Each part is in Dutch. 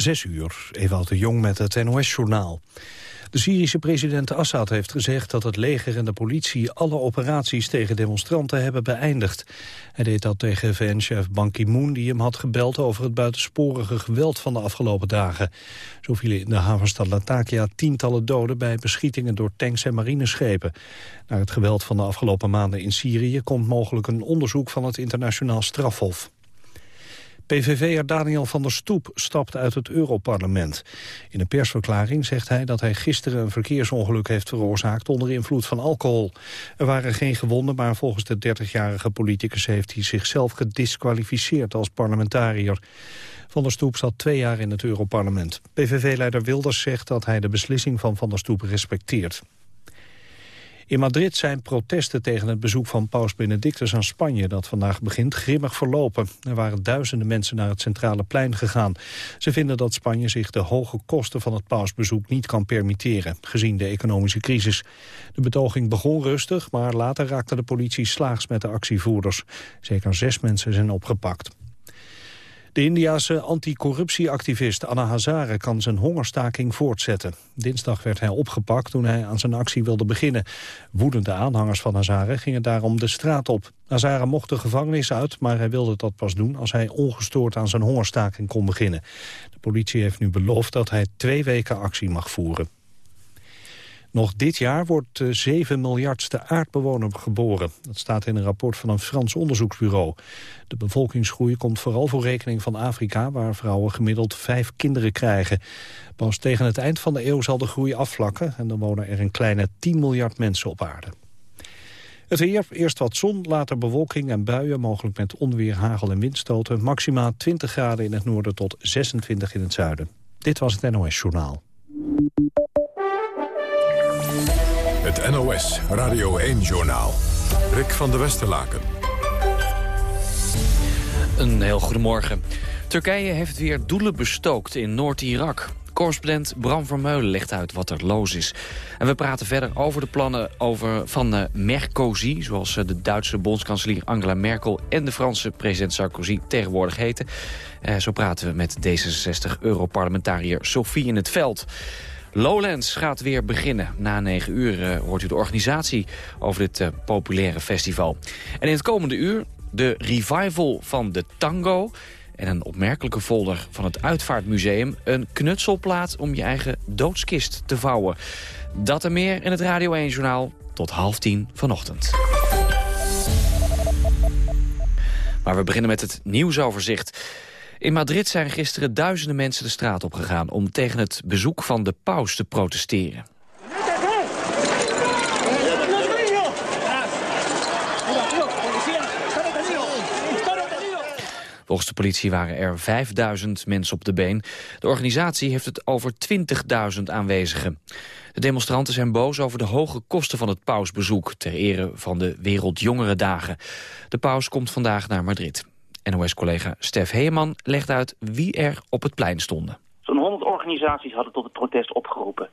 Zes uur, Ewout de Jong met het NOS-journaal. De Syrische president Assad heeft gezegd dat het leger en de politie alle operaties tegen demonstranten hebben beëindigd. Hij deed dat tegen VN-chef Ban Ki-moon die hem had gebeld over het buitensporige geweld van de afgelopen dagen. Zo vielen in de havenstad Latakia tientallen doden bij beschietingen door tanks en marineschepen. Naar het geweld van de afgelopen maanden in Syrië komt mogelijk een onderzoek van het internationaal strafhof. PVV'er Daniel van der Stoep stapt uit het Europarlement. In een persverklaring zegt hij dat hij gisteren een verkeersongeluk heeft veroorzaakt onder invloed van alcohol. Er waren geen gewonden, maar volgens de 30-jarige politicus heeft hij zichzelf gedisqualificeerd als parlementariër. Van der Stoep zat twee jaar in het Europarlement. PVV-leider Wilders zegt dat hij de beslissing van Van der Stoep respecteert. In Madrid zijn protesten tegen het bezoek van paus Benedictus aan Spanje... dat vandaag begint, grimmig verlopen. Er waren duizenden mensen naar het centrale plein gegaan. Ze vinden dat Spanje zich de hoge kosten van het pausbezoek niet kan permitteren... gezien de economische crisis. De betoging begon rustig, maar later raakte de politie slaags met de actievoerders. Zeker zes mensen zijn opgepakt. De Indiase anticorruptieactivist Anna Hazare kan zijn hongerstaking voortzetten. Dinsdag werd hij opgepakt toen hij aan zijn actie wilde beginnen. Woedende aanhangers van Hazare gingen daarom de straat op. Hazare mocht de gevangenis uit, maar hij wilde dat pas doen... als hij ongestoord aan zijn hongerstaking kon beginnen. De politie heeft nu beloofd dat hij twee weken actie mag voeren. Nog dit jaar wordt de 7 miljardste aardbewoner geboren. Dat staat in een rapport van een Frans onderzoeksbureau. De bevolkingsgroei komt vooral voor rekening van Afrika... waar vrouwen gemiddeld vijf kinderen krijgen. Pas tegen het eind van de eeuw zal de groei afvlakken... en dan wonen er een kleine 10 miljard mensen op aarde. Het weer, eerst wat zon, later bewolking en buien... mogelijk met onweer, hagel en windstoten. Maximaal 20 graden in het noorden tot 26 in het zuiden. Dit was het NOS Journaal. NOS Radio 1-journaal. Rick van der Westerlaken. Een heel goedemorgen. Turkije heeft weer doelen bestookt in Noord-Irak. Correspondent Bram Vermeulen legt uit wat er los is. En we praten verder over de plannen over, van uh, Mercosi... zoals uh, de Duitse bondskanselier Angela Merkel... en de Franse president Sarkozy tegenwoordig heten. Uh, zo praten we met D66-europarlementariër Sophie in het Veld. Lowlands gaat weer beginnen. Na negen uur uh, hoort u de organisatie over dit uh, populaire festival. En in het komende uur de revival van de tango... en een opmerkelijke folder van het Uitvaartmuseum... een knutselplaat om je eigen doodskist te vouwen. Dat en meer in het Radio 1-journaal tot half tien vanochtend. Maar we beginnen met het nieuwsoverzicht. In Madrid zijn gisteren duizenden mensen de straat opgegaan... om tegen het bezoek van de paus te protesteren. Volgens de politie waren er 5000 mensen op de been. De organisatie heeft het over 20.000 aanwezigen. De demonstranten zijn boos over de hoge kosten van het pausbezoek... ter ere van de Wereldjongerendagen. De paus komt vandaag naar Madrid. NOS-collega Stef Heeman legt uit wie er op het plein stonden. Zo'n 100 organisaties hadden tot het protest opgeroepen.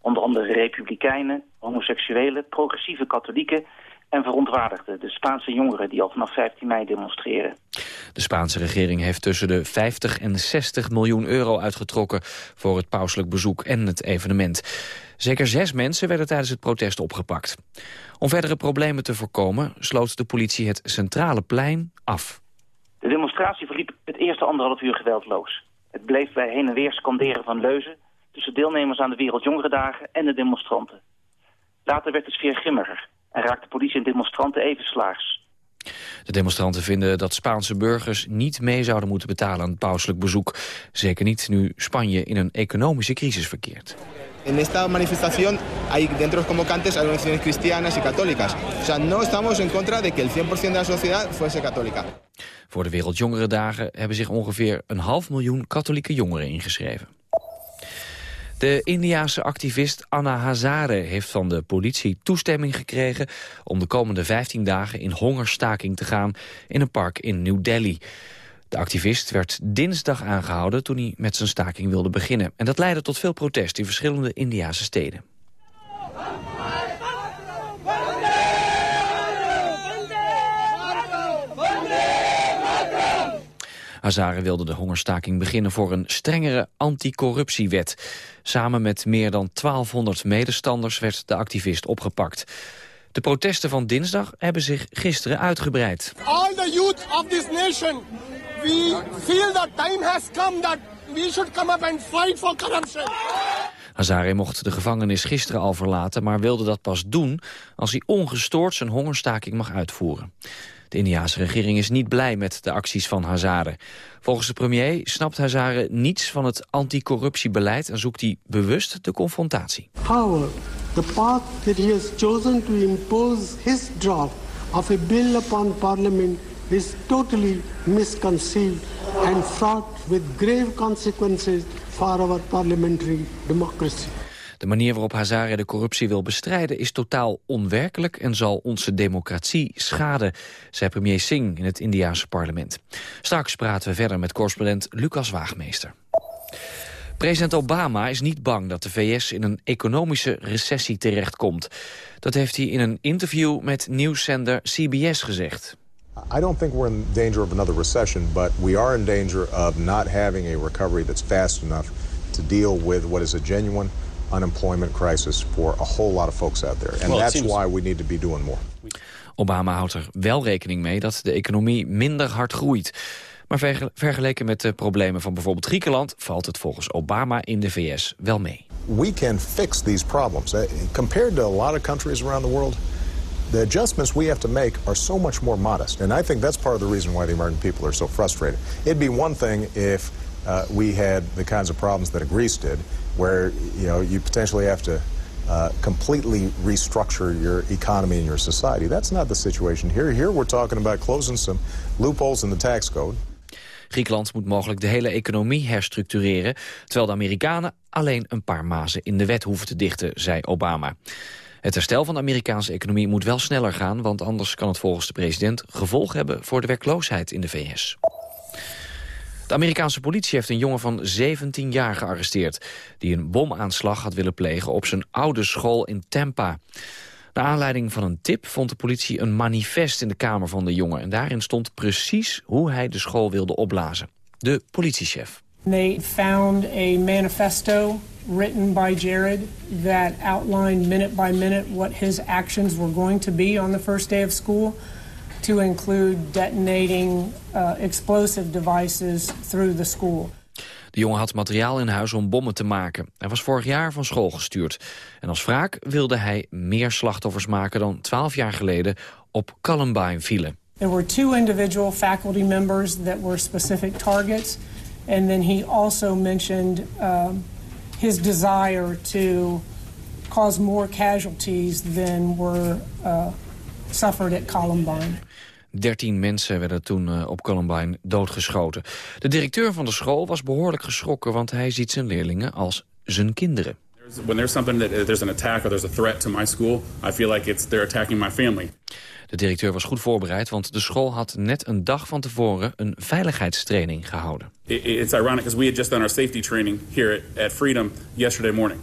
Onder andere republikeinen, homoseksuelen, progressieve katholieken en verontwaardigden de Spaanse jongeren die al vanaf 15 mei demonstreren. De Spaanse regering heeft tussen de 50 en 60 miljoen euro uitgetrokken voor het pauselijk bezoek en het evenement. Zeker zes mensen werden tijdens het protest opgepakt. Om verdere problemen te voorkomen sloot de politie het centrale plein af. De demonstratie verliep het eerste anderhalf uur geweldloos. Het bleef bij heen en weer scanderen van leuzen... tussen deelnemers aan de Wereldjongerendagen en de demonstranten. Later werd de sfeer grimmiger en raakte politie en demonstranten even slaags. De demonstranten vinden dat Spaanse burgers niet mee zouden moeten betalen aan het pauselijk bezoek. Zeker niet nu Spanje in een economische crisis verkeert. En esta manifestación hay dentro de los convocantes organizaciones cristianas y católicas. O sea, no estamos en contra de que el 100% de la sociedad fuese católica. Voor de Wereldjongerendagen hebben zich ongeveer een half miljoen katholieke jongeren ingeschreven. De Indiaanse activist Anna Hazare heeft van de politie toestemming gekregen... om de komende 15 dagen in hongerstaking te gaan in een park in New Delhi. De activist werd dinsdag aangehouden toen hij met zijn staking wilde beginnen. En dat leidde tot veel protest in verschillende Indiase steden. Hazare wilde de hongerstaking beginnen voor een strengere anticorruptiewet. Samen met meer dan 1200 medestanders werd de activist opgepakt. De protesten van dinsdag hebben zich gisteren uitgebreid. Nation, we feel that time has come that we should come up and fight for corruption. Hazare mocht de gevangenis gisteren al verlaten... maar wilde dat pas doen als hij ongestoord zijn hongerstaking mag uitvoeren. De Indiaanse regering is niet blij met de acties van Hazare. Volgens de premier snapt Hazare niets van het anticorruptiebeleid... en zoekt hij bewust de confrontatie. Power, the path that he has chosen to impose his draft of a bill upon parliament is totally misconceived and fraught with grave consequences for our parliamentary democracy. De manier waarop Hazare de corruptie wil bestrijden is totaal onwerkelijk en zal onze democratie schaden, zei premier Singh in het Indiaanse parlement. Straks praten we verder met correspondent Lucas Waagmeester. President Obama is niet bang dat de VS in een economische recessie terechtkomt. Dat heeft hij in een interview met nieuwszender CBS gezegd. I don't think we're in danger of another recession, but we are in danger of not having a recovery that's fast enough to deal with what is a genuine unemployment crisis for a whole lot of folks out there. And well, that's seems... why we need to be doing more. Obama houdt er wel rekening mee dat de economie minder hard groeit. Maar vergeleken met de problemen van bijvoorbeeld Griekenland... valt het volgens Obama in de VS wel mee. We can fix these problems. Uh, compared to a lot of countries around the world... the adjustments we have to make are so much more modest. And I think that's part of the reason why the American people are so frustrated. It'd be one thing if uh, we had the kinds of problems that Greece did, where you know you potentially have to uh, completely restructure your economy and your society. That's not the situation here. Here we're talking about closing some loopholes in the tax code. Griekenland moet mogelijk de hele economie herstructureren... terwijl de Amerikanen alleen een paar mazen in de wet hoeven te dichten, zei Obama. Het herstel van de Amerikaanse economie moet wel sneller gaan... want anders kan het volgens de president gevolg hebben voor de werkloosheid in de VS. De Amerikaanse politie heeft een jongen van 17 jaar gearresteerd... die een bomaanslag had willen plegen op zijn oude school in Tampa. Naar aanleiding van een tip vond de politie een manifest in de kamer van de jongen... en daarin stond precies hoe hij de school wilde opblazen. De politiechef. They found a manifesto written by Jared that outlined minute by minute what his actions were going to be on the first day of school to include detonating uh, explosive devices through the school. De jongen had materiaal in huis om bommen te maken. Hij was vorig jaar van school gestuurd. En als wraak wilde hij meer slachtoffers maken dan 12 jaar geleden op Columbine vielen. There were two individual faculty members that were specific targets. And then he also mentioned uh, his desire to cause more casualties than were uh, suffered at Columbine. 13 mensen werden toen uh, op Columbine doodgeschoten. De directeur van de school was behoorlijk geschrokken... want hij ziet zijn leerlingen als zijn kinderen. When there's something that there's an attack or there's a threat to my school, I feel like it's they're attacking my family. De directeur was goed voorbereid, want de school had net een dag van tevoren een veiligheidstraining gehouden. It's ironic because we had just done our safety training here at, Freedom yesterday morning.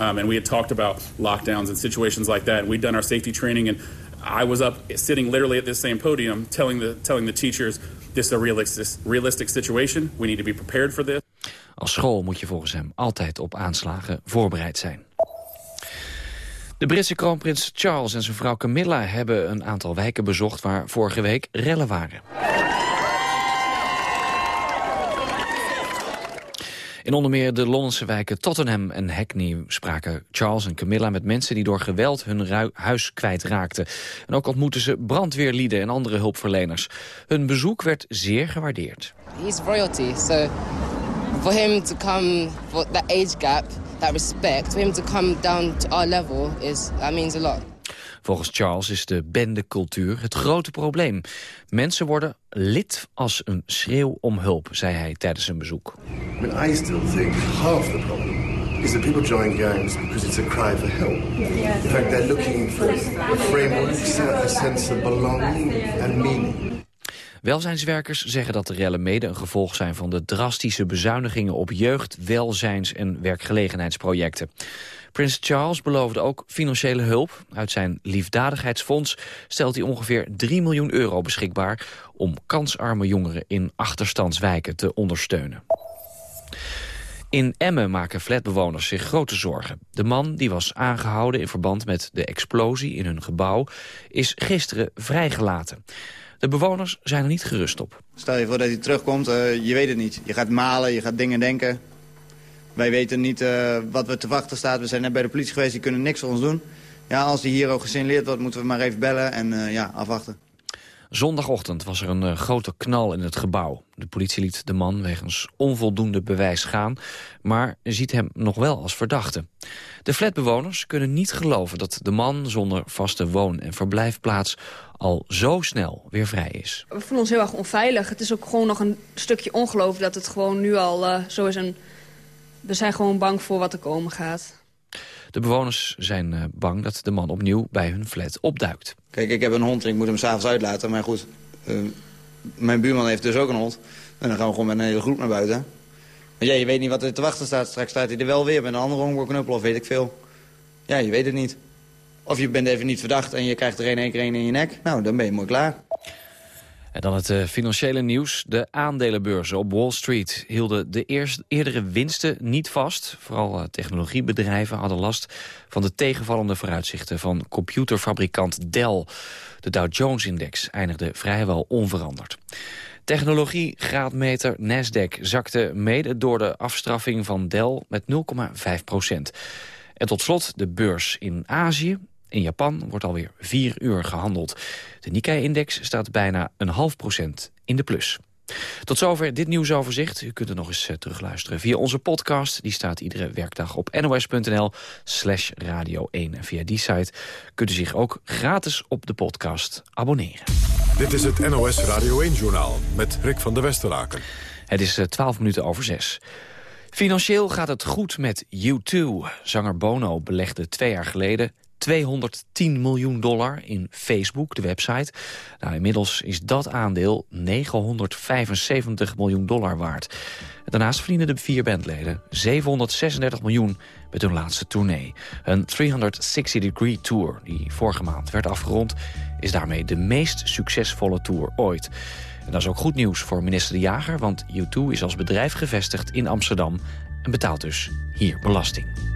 Um, and we had talked about lockdowns and situations like that. And we'd done our safety training and I was up sitting literally at this same podium telling the, telling the teachers this is a realistic, realistic situation. We need to be prepared for this. Als school moet je volgens hem altijd op aanslagen voorbereid zijn. De Britse kroonprins Charles en zijn vrouw Camilla hebben een aantal wijken bezocht waar vorige week rellen waren. In onder meer de Londense wijken Tottenham en Hackney spraken Charles en Camilla met mensen die door geweld hun huis kwijtraakten. En ook ontmoetten ze brandweerlieden en andere hulpverleners. Hun bezoek werd zeer gewaardeerd. Royalty, age gap, that respect, for him to come down to our level is that means a lot. Volgens Charles is de bendecultuur het grote probleem. Mensen worden lid als een schreeuw om hulp, zei hij tijdens een bezoek. I, mean, I still think half the problem is that people join gangs because it's a cry for help. In fact, they're looking for a framework, a sense of belonging and meaning. Welzijnswerkers zeggen dat de rellen mede een gevolg zijn van de drastische bezuinigingen op jeugd, welzijns- en werkgelegenheidsprojecten. Prins Charles beloofde ook financiële hulp. Uit zijn liefdadigheidsfonds stelt hij ongeveer 3 miljoen euro beschikbaar... om kansarme jongeren in achterstandswijken te ondersteunen. In Emmen maken flatbewoners zich grote zorgen. De man die was aangehouden in verband met de explosie in hun gebouw... is gisteren vrijgelaten. De bewoners zijn er niet gerust op. Stel je voor dat hij terugkomt, uh, je weet het niet. Je gaat malen, je gaat dingen denken. Wij weten niet uh, wat we te wachten staat. We zijn net bij de politie geweest, die kunnen niks voor ons doen. Ja, als hij hier ook gesignaleerd wordt, moeten we maar even bellen en uh, ja, afwachten. Zondagochtend was er een uh, grote knal in het gebouw. De politie liet de man wegens onvoldoende bewijs gaan... maar ziet hem nog wel als verdachte. De flatbewoners kunnen niet geloven dat de man zonder vaste woon- en verblijfplaats... al zo snel weer vrij is. We voelen ons heel erg onveilig. Het is ook gewoon nog een stukje ongeloof dat het gewoon nu al uh, zo is... En we zijn gewoon bang voor wat er komen gaat. De bewoners zijn uh, bang dat de man opnieuw bij hun flat opduikt. Kijk, ik heb een hond en ik moet hem s'avonds uitlaten. Maar goed, uh, mijn buurman heeft dus ook een hond. En dan gaan we gewoon met een hele groep naar buiten. Maar ja, je weet niet wat er te wachten staat. Straks staat hij er wel weer met een andere honkbalknuppel of weet ik veel. Ja, je weet het niet. Of je bent even niet verdacht en je krijgt er in één keer een in je nek. Nou, dan ben je mooi klaar. En dan het uh, financiële nieuws. De aandelenbeurzen op Wall Street hielden de eerst, eerdere winsten niet vast. Vooral uh, technologiebedrijven hadden last van de tegenvallende vooruitzichten van computerfabrikant Dell. De Dow Jones-index eindigde vrijwel onveranderd. Technologiegraadmeter Nasdaq zakte mede door de afstraffing van Dell met 0,5 procent. En tot slot de beurs in Azië. In Japan wordt alweer vier uur gehandeld. De Nikkei-index staat bijna een half procent in de plus. Tot zover dit nieuwsoverzicht. U kunt er nog eens uh, terugluisteren via onze podcast. Die staat iedere werkdag op nos.nl slash radio 1. En via die site kunt u zich ook gratis op de podcast abonneren. Dit is het NOS Radio 1-journaal met Rick van der Westerlaken. Het is uh, 12 minuten over 6. Financieel gaat het goed met U2. Zanger Bono belegde twee jaar geleden 210 miljoen dollar in Facebook, de website. Nou, inmiddels is dat aandeel 975 miljoen dollar waard. Daarnaast verdienen de vier bandleden 736 miljoen met hun laatste tournee. Een 360 Degree Tour, die vorige maand werd afgerond... is daarmee de meest succesvolle tour ooit. En dat is ook goed nieuws voor minister De Jager... want U2 is als bedrijf gevestigd in Amsterdam... en betaalt dus hier belasting.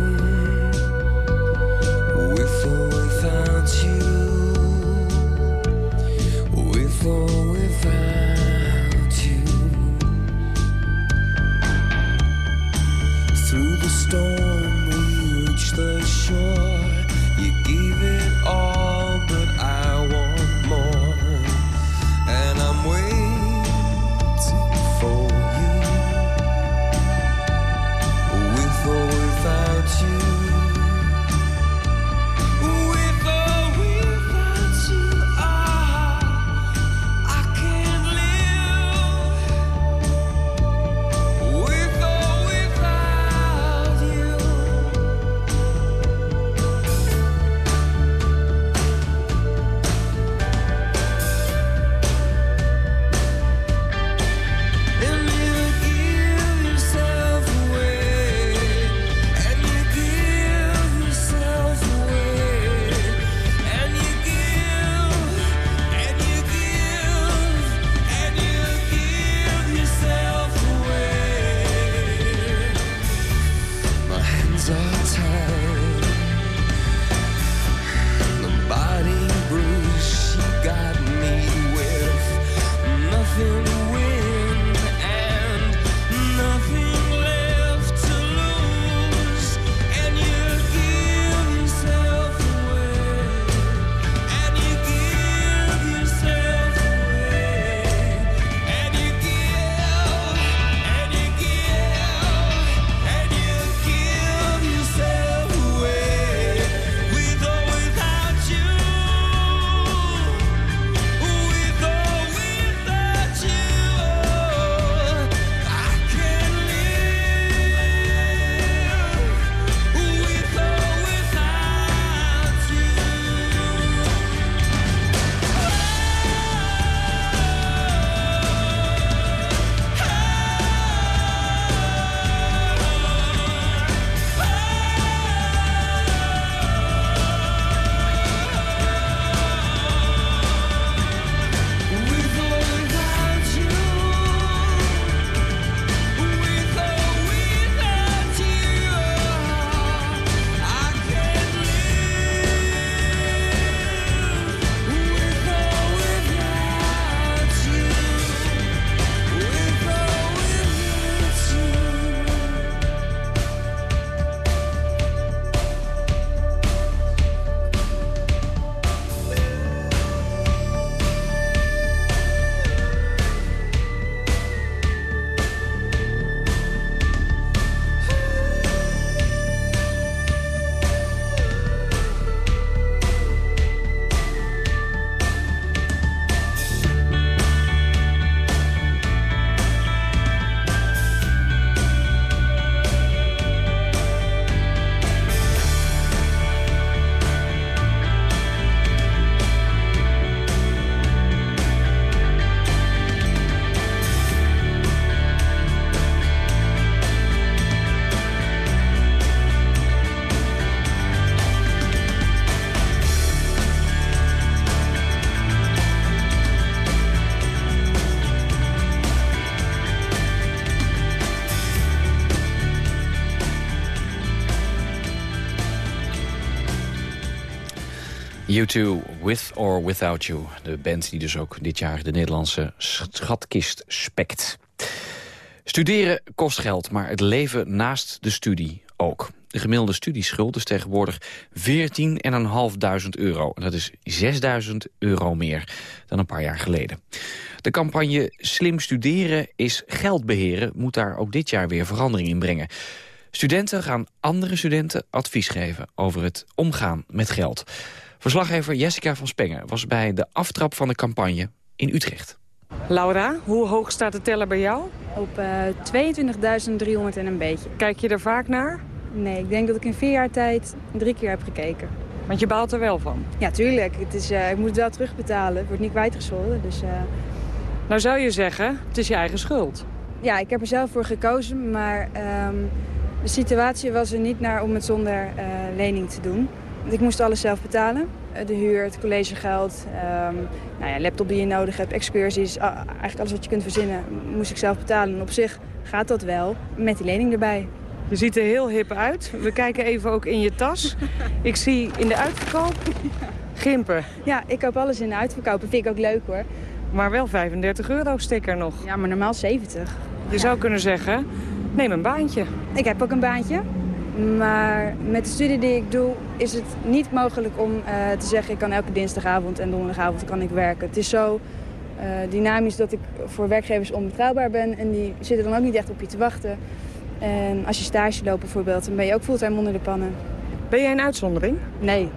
The storm we reach the shore. U2, With or Without You. De band die dus ook dit jaar de Nederlandse schatkist spekt. Studeren kost geld, maar het leven naast de studie ook. De gemiddelde studieschuld is tegenwoordig 14.500 euro. Dat is 6.000 euro meer dan een paar jaar geleden. De campagne Slim Studeren is geld beheren... moet daar ook dit jaar weer verandering in brengen. Studenten gaan andere studenten advies geven over het omgaan met geld. Verslaggever Jessica van Spengen was bij de aftrap van de campagne in Utrecht. Laura, hoe hoog staat de teller bij jou? Op uh, 22.300 en een beetje. Kijk je er vaak naar? Nee, ik denk dat ik in vier jaar tijd drie keer heb gekeken. Want je baalt er wel van? Ja, tuurlijk. Het is, uh, ik moet het wel terugbetalen. Het wordt niet kwijtgescholden. Dus, uh... Nou zou je zeggen, het is je eigen schuld. Ja, ik heb er zelf voor gekozen. Maar um, de situatie was er niet naar om het zonder uh, lening te doen. Ik moest alles zelf betalen. De huur, het collegegeld, um, nou ja, laptop die je nodig hebt, excursies. Eigenlijk alles wat je kunt verzinnen moest ik zelf betalen. En op zich gaat dat wel, met die lening erbij. Je ziet er heel hip uit. We kijken even ook in je tas. Ik zie in de uitverkoop gimpen. Ja, ik koop alles in de uitverkoop. Dat vind ik ook leuk hoor. Maar wel 35 euro sticker nog. Ja, maar normaal 70. Je zou kunnen zeggen, neem een baantje. Ik heb ook een baantje. Maar met de studie die ik doe is het niet mogelijk om uh, te zeggen... ik kan elke dinsdagavond en donderdagavond kan ik werken. Het is zo uh, dynamisch dat ik voor werkgevers onbetrouwbaar ben... en die zitten dan ook niet echt op je te wachten. En als je stage loopt bijvoorbeeld, dan ben je ook fulltime onder de pannen. Ben jij een uitzondering? Nee,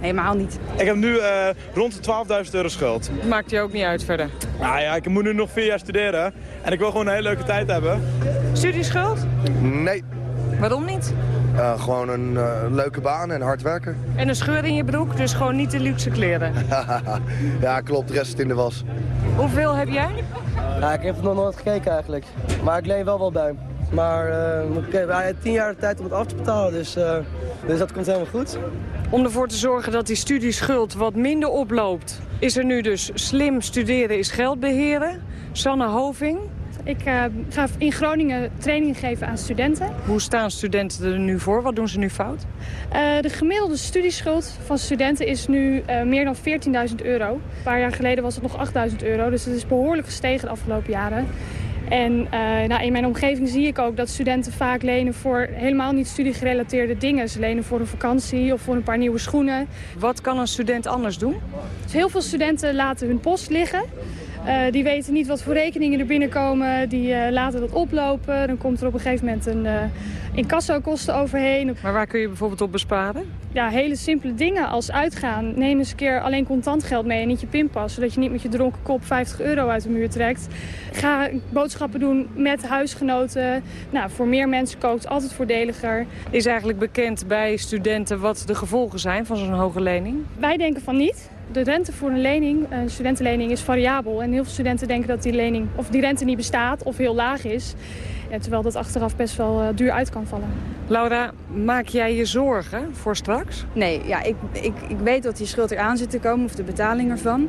helemaal niet. Ik heb nu uh, rond de 12.000 euro schuld. Maakt je ook niet uit verder? Nou ja, ik moet nu nog vier jaar studeren. En ik wil gewoon een hele leuke tijd hebben. Studieschuld? Nee. Waarom niet? Uh, gewoon een uh, leuke baan en hard werken. En een scheur in je broek, dus gewoon niet de luxe kleren? ja, klopt. De rest zit in de was. Hoeveel heb jij? Ja, ik heb het nog nooit gekeken eigenlijk. Maar ik leen wel wel bij. Maar uh, hij heeft tien jaar de tijd om het af te betalen, dus, uh, dus dat komt helemaal goed. Om ervoor te zorgen dat die studieschuld wat minder oploopt... is er nu dus slim studeren is geld beheren. Sanne Hoving. Ik uh, ga in Groningen training geven aan studenten. Hoe staan studenten er nu voor? Wat doen ze nu fout? de gemiddelde studieschuld van studenten is nu meer dan 14.000 euro. Een paar jaar geleden was het nog 8.000 euro, dus het is behoorlijk gestegen de afgelopen jaren. En nou, in mijn omgeving zie ik ook dat studenten vaak lenen voor helemaal niet studiegerelateerde dingen. Ze lenen voor een vakantie of voor een paar nieuwe schoenen. Wat kan een student anders doen? Dus heel veel studenten laten hun post liggen. Uh, die weten niet wat voor rekeningen er binnenkomen. Die uh, laten dat oplopen. Dan komt er op een gegeven moment een uh, incassokosten overheen. Maar waar kun je bijvoorbeeld op besparen? Ja, hele simpele dingen als uitgaan. Neem eens een keer alleen contant geld mee en niet je pinpas. Zodat je niet met je dronken kop 50 euro uit de muur trekt. Ga boodschappen doen met huisgenoten. Nou, voor meer mensen kookt altijd voordeliger. Is eigenlijk bekend bij studenten wat de gevolgen zijn van zo'n hoge lening? Wij denken van niet de rente voor een lening, een studentenlening, is variabel. En heel veel studenten denken dat die, lening, of die rente niet bestaat of heel laag is. Ja, terwijl dat achteraf best wel uh, duur uit kan vallen. Laura, maak jij je zorgen voor straks? Nee, ja, ik, ik, ik weet dat die schuld eraan zit te komen of de betaling ervan.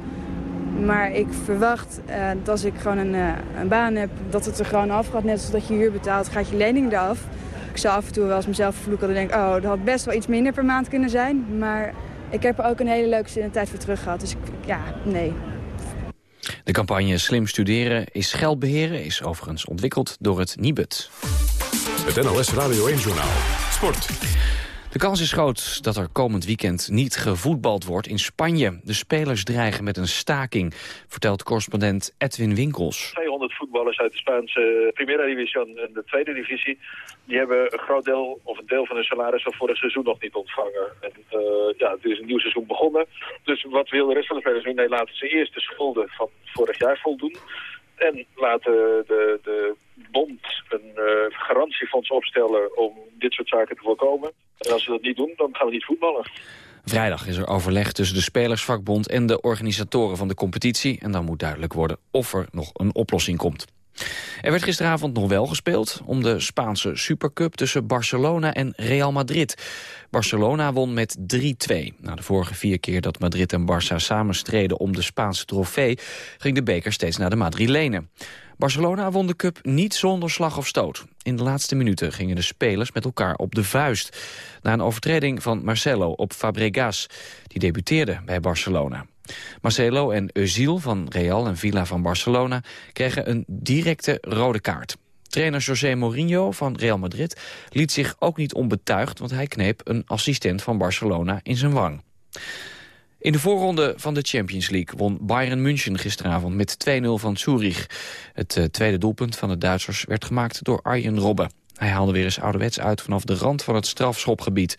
Maar ik verwacht uh, dat als ik gewoon een, uh, een baan heb, dat het er gewoon af gaat. Net zoals dat je huur betaalt, gaat je lening eraf. Ik zou af en toe wel eens mezelf vervloeken en denk, oh, dat had best wel iets minder per maand kunnen zijn. Maar ik heb er ook een hele leuke tijd voor terug gehad. Dus ik, ja, nee. De campagne Slim Studeren is geld beheren... is overigens ontwikkeld door het Nibud. Het NLS Radio 1-journaal. Sport. De kans is groot dat er komend weekend niet gevoetbald wordt in Spanje. De spelers dreigen met een staking, vertelt correspondent Edwin Winkels. 200 voetballers uit de Spaanse Primera Division en de Tweede Divisie... die hebben een groot deel, of een deel van hun salaris van vorig seizoen nog niet ontvangen. En uh, ja, het is een nieuw seizoen begonnen. Dus wat wil de rest van de spelers doen? Nee, laten ze eerst de schulden van vorig jaar voldoen... En laten de, de bond een uh, garantiefonds opstellen om dit soort zaken te voorkomen. En als ze dat niet doen, dan gaan we niet voetballen. Vrijdag is er overleg tussen de Spelersvakbond en de organisatoren van de competitie. En dan moet duidelijk worden of er nog een oplossing komt. Er werd gisteravond nog wel gespeeld om de Spaanse Supercup tussen Barcelona en Real Madrid. Barcelona won met 3-2. Na de vorige vier keer dat Madrid en Barça samen streden om de Spaanse trofee... ging de beker steeds naar de Madrilenen. Barcelona won de cup niet zonder slag of stoot. In de laatste minuten gingen de spelers met elkaar op de vuist. Na een overtreding van Marcelo op Fabregas. Die debuteerde bij Barcelona. Marcelo en Özil van Real en Villa van Barcelona kregen een directe rode kaart. Trainer José Mourinho van Real Madrid liet zich ook niet onbetuigd... want hij kneep een assistent van Barcelona in zijn wang. In de voorronde van de Champions League won Bayern München gisteravond met 2-0 van Zurich. Het uh, tweede doelpunt van de Duitsers werd gemaakt door Arjen Robben. Hij haalde weer eens ouderwets uit vanaf de rand van het strafschopgebied.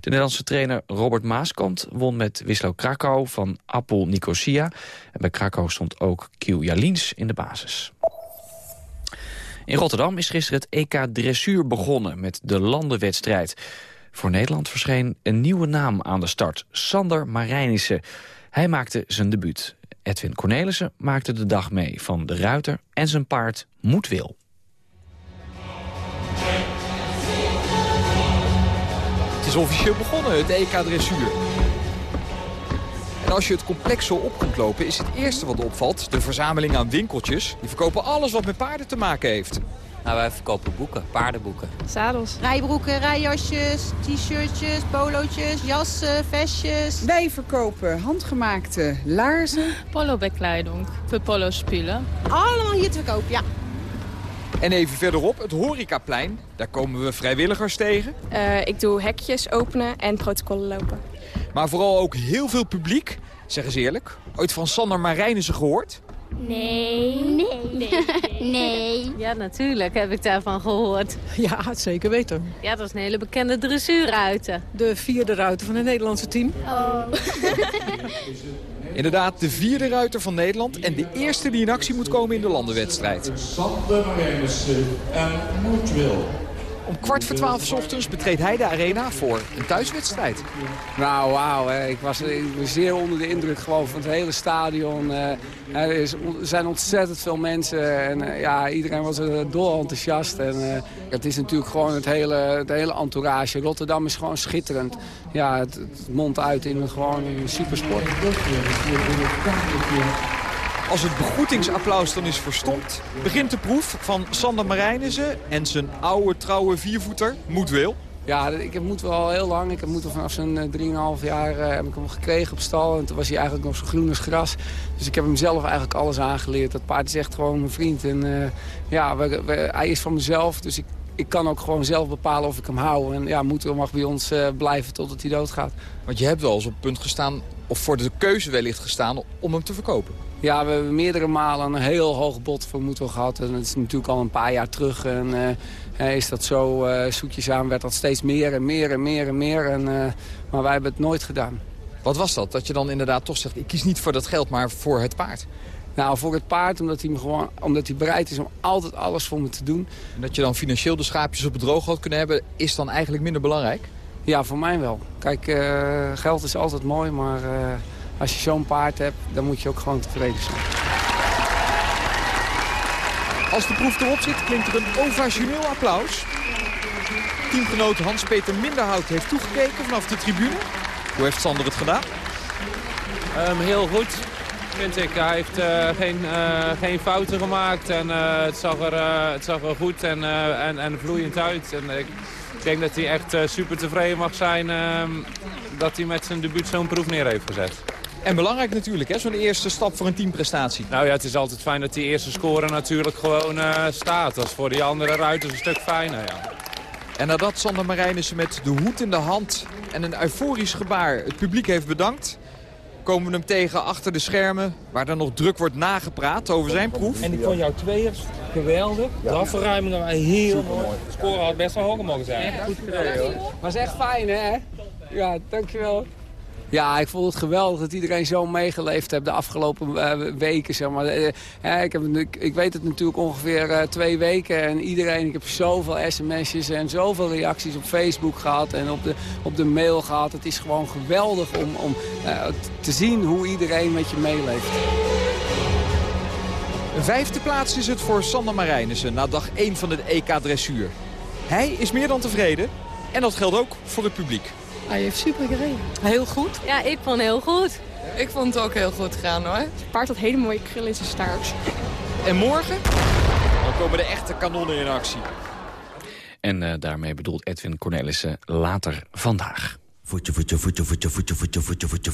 De Nederlandse trainer Robert Maaskant won met Wislo Krakau van Appel Nicosia. En bij Krakau stond ook Kiel Jalins in de basis. In Rotterdam is gisteren het EK Dressuur begonnen met de landenwedstrijd. Voor Nederland verscheen een nieuwe naam aan de start, Sander Marijnissen. Hij maakte zijn debuut. Edwin Cornelissen maakte de dag mee van de ruiter en zijn paard Moedwil. Is officieel begonnen, het EK Dressuur. En als je het complex zo op kunt lopen, is het eerste wat opvalt... de verzameling aan winkeltjes. Die verkopen alles wat met paarden te maken heeft. Nou, wij verkopen boeken, paardenboeken. Zadels. Rijbroeken, rijjasjes, t-shirtjes, polootjes, jassen, vestjes. Wij verkopen handgemaakte laarzen. Polobekleidung, voor polospullen. Allemaal hier te verkopen, ja. En even verderop, het horecaplein. Daar komen we vrijwilligers tegen. Uh, ik doe hekjes openen en protocollen lopen. Maar vooral ook heel veel publiek. Zeg eens eerlijk, ooit van Sander Marijnissen gehoord? Nee. Nee. Nee. nee. Ja, natuurlijk heb ik daarvan gehoord. Ja, zeker weten. Ja, dat is een hele bekende dressuurruiter. De vierde ruiter van het Nederlandse team. Oh. Inderdaad, de vierde ruiter van Nederland en de eerste die in actie moet komen in de landenwedstrijd. Sander Marijnissen en Moedwil. Om kwart voor twaalf s ochtends betreedt hij de arena voor een thuiswedstrijd. Nou, wauw. Ik was, ik was zeer onder de indruk gewoon van het hele stadion. Uh, er, is, er, zijn ontzettend veel mensen en uh, ja, iedereen was er dol enthousiast. En, uh, het is natuurlijk gewoon het hele, het hele entourage. Rotterdam is gewoon schitterend. Ja, het, het mondt uit in een, gewoon een supersport. Als het begroetingsapplaus dan is verstomd, begint de proef van Sander Marijnissen en zijn oude trouwe viervoeter Moedwil. Ja, ik heb Moedwil al heel lang. Ik heb Moedwil vanaf zijn 3,5 jaar uh, heb ik hem gekregen op stal. En toen was hij eigenlijk nog zo groen als gras. Dus ik heb hem zelf eigenlijk alles aangeleerd. Dat paard is echt gewoon mijn vriend. En uh, ja, we, we, hij is van mezelf, dus ik, ik kan ook gewoon zelf bepalen of ik hem hou. En ja, Moedwil mag bij ons uh, blijven totdat hij doodgaat. Want je hebt wel eens op het punt gestaan, of voor de keuze wellicht gestaan, om hem te verkopen. Ja, we hebben meerdere malen een heel hoog bod voor gehad. En dat is natuurlijk al een paar jaar terug. En uh, is dat zo uh, aan, werd dat steeds meer en meer en meer en meer. En, uh, maar wij hebben het nooit gedaan. Wat was dat? Dat je dan inderdaad toch zegt, ik kies niet voor dat geld, maar voor het paard? Nou, voor het paard, omdat hij, me gewoon, omdat hij bereid is om altijd alles voor me te doen. En dat je dan financieel de schaapjes op het droog had kunnen hebben, is dan eigenlijk minder belangrijk? Ja, voor mij wel. Kijk, geld is altijd mooi, maar als je zo'n paard hebt, dan moet je ook gewoon tevreden zijn. Als de proef erop zit, klinkt er een ovationeel applaus. Teamgenoot Hans-Peter Minderhout heeft toegekeken vanaf de tribune. Hoe heeft Sander het gedaan? Um, heel goed, vind ik. Hij heeft uh, geen, uh, geen fouten gemaakt en uh, het, zag er, het zag er goed en, en, en vloeiend uit. En ik denk dat hij echt super tevreden mag zijn ehm, dat hij met zijn debuut zo'n proef neer heeft gezet. En belangrijk natuurlijk, hè, zo'n eerste stap voor een teamprestatie. Nou ja, het is altijd fijn dat die eerste score natuurlijk gewoon uh, staat. Dat is voor die andere ruiters een stuk fijner, ja. En nadat Sander Marijnissen met de hoed in de hand en een euforisch gebaar het publiek heeft bedankt... komen we hem tegen achter de schermen, waar dan nog druk wordt nagepraat over zijn proef. En ik vond jouw tweeërs geweldig. De afverruiming was heel mooi. De score had best wel hoger mogen zijn. Echt goed hoor. Was echt fijn, hè? Ja, dankjewel. Ja, ik vond het geweldig dat iedereen zo meegeleefd heeft de afgelopen uh, weken. Zeg maar. Uh, ik, heb, ik, weet het natuurlijk ongeveer uh, twee weken. En iedereen, ik heb zoveel sms'jes en zoveel reacties op Facebook gehad. En op de, op de mail gehad. Het is gewoon geweldig om, om te zien hoe iedereen met je meeleeft. Een vijfde plaats is het voor Sander Marijnissen na dag 1 van de EK-dressuur. Hij is meer dan tevreden. En dat geldt ook voor het publiek. Hij heeft super gereden. Heel goed? Ja, ik vond heel goed. Ik vond het ook heel goed gaan hoor. Het paard had hele mooie krullen in zijn staart. En morgen? komen de echte kanonnen in actie. En uh, daarmee bedoelt Edwin Cornelissen later vandaag. Voetje, voetje, voetje, voetje, voetje, voetje, voetje, voetje,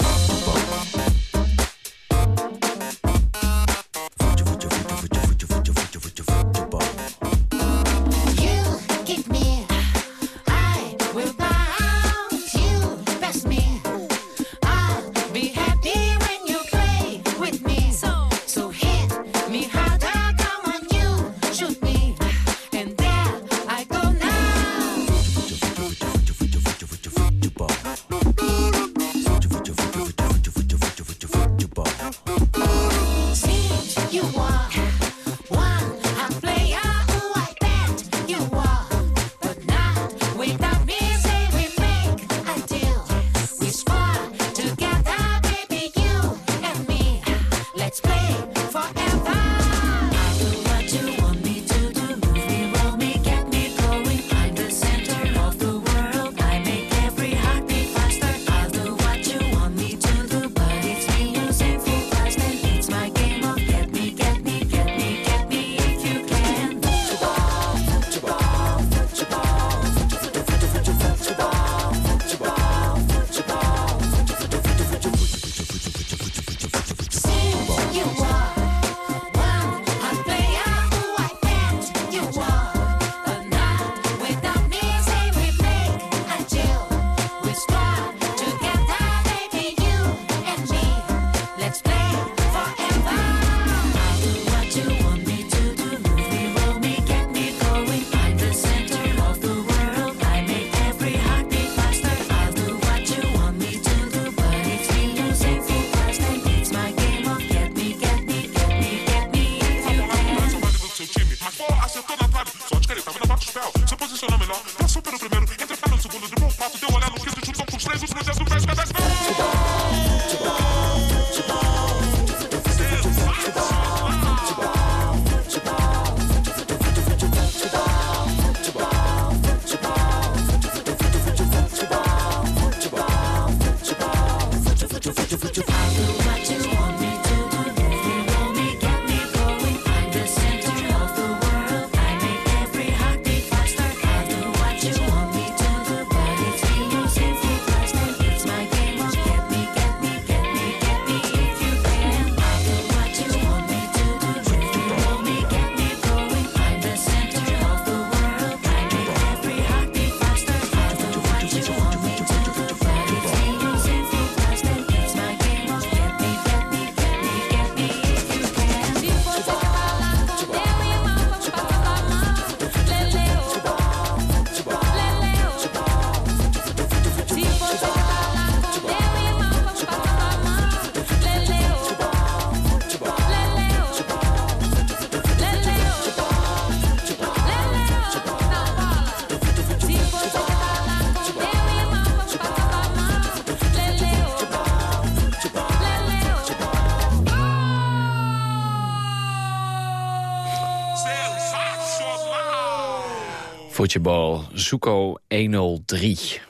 Voetjebal, Zuko 103.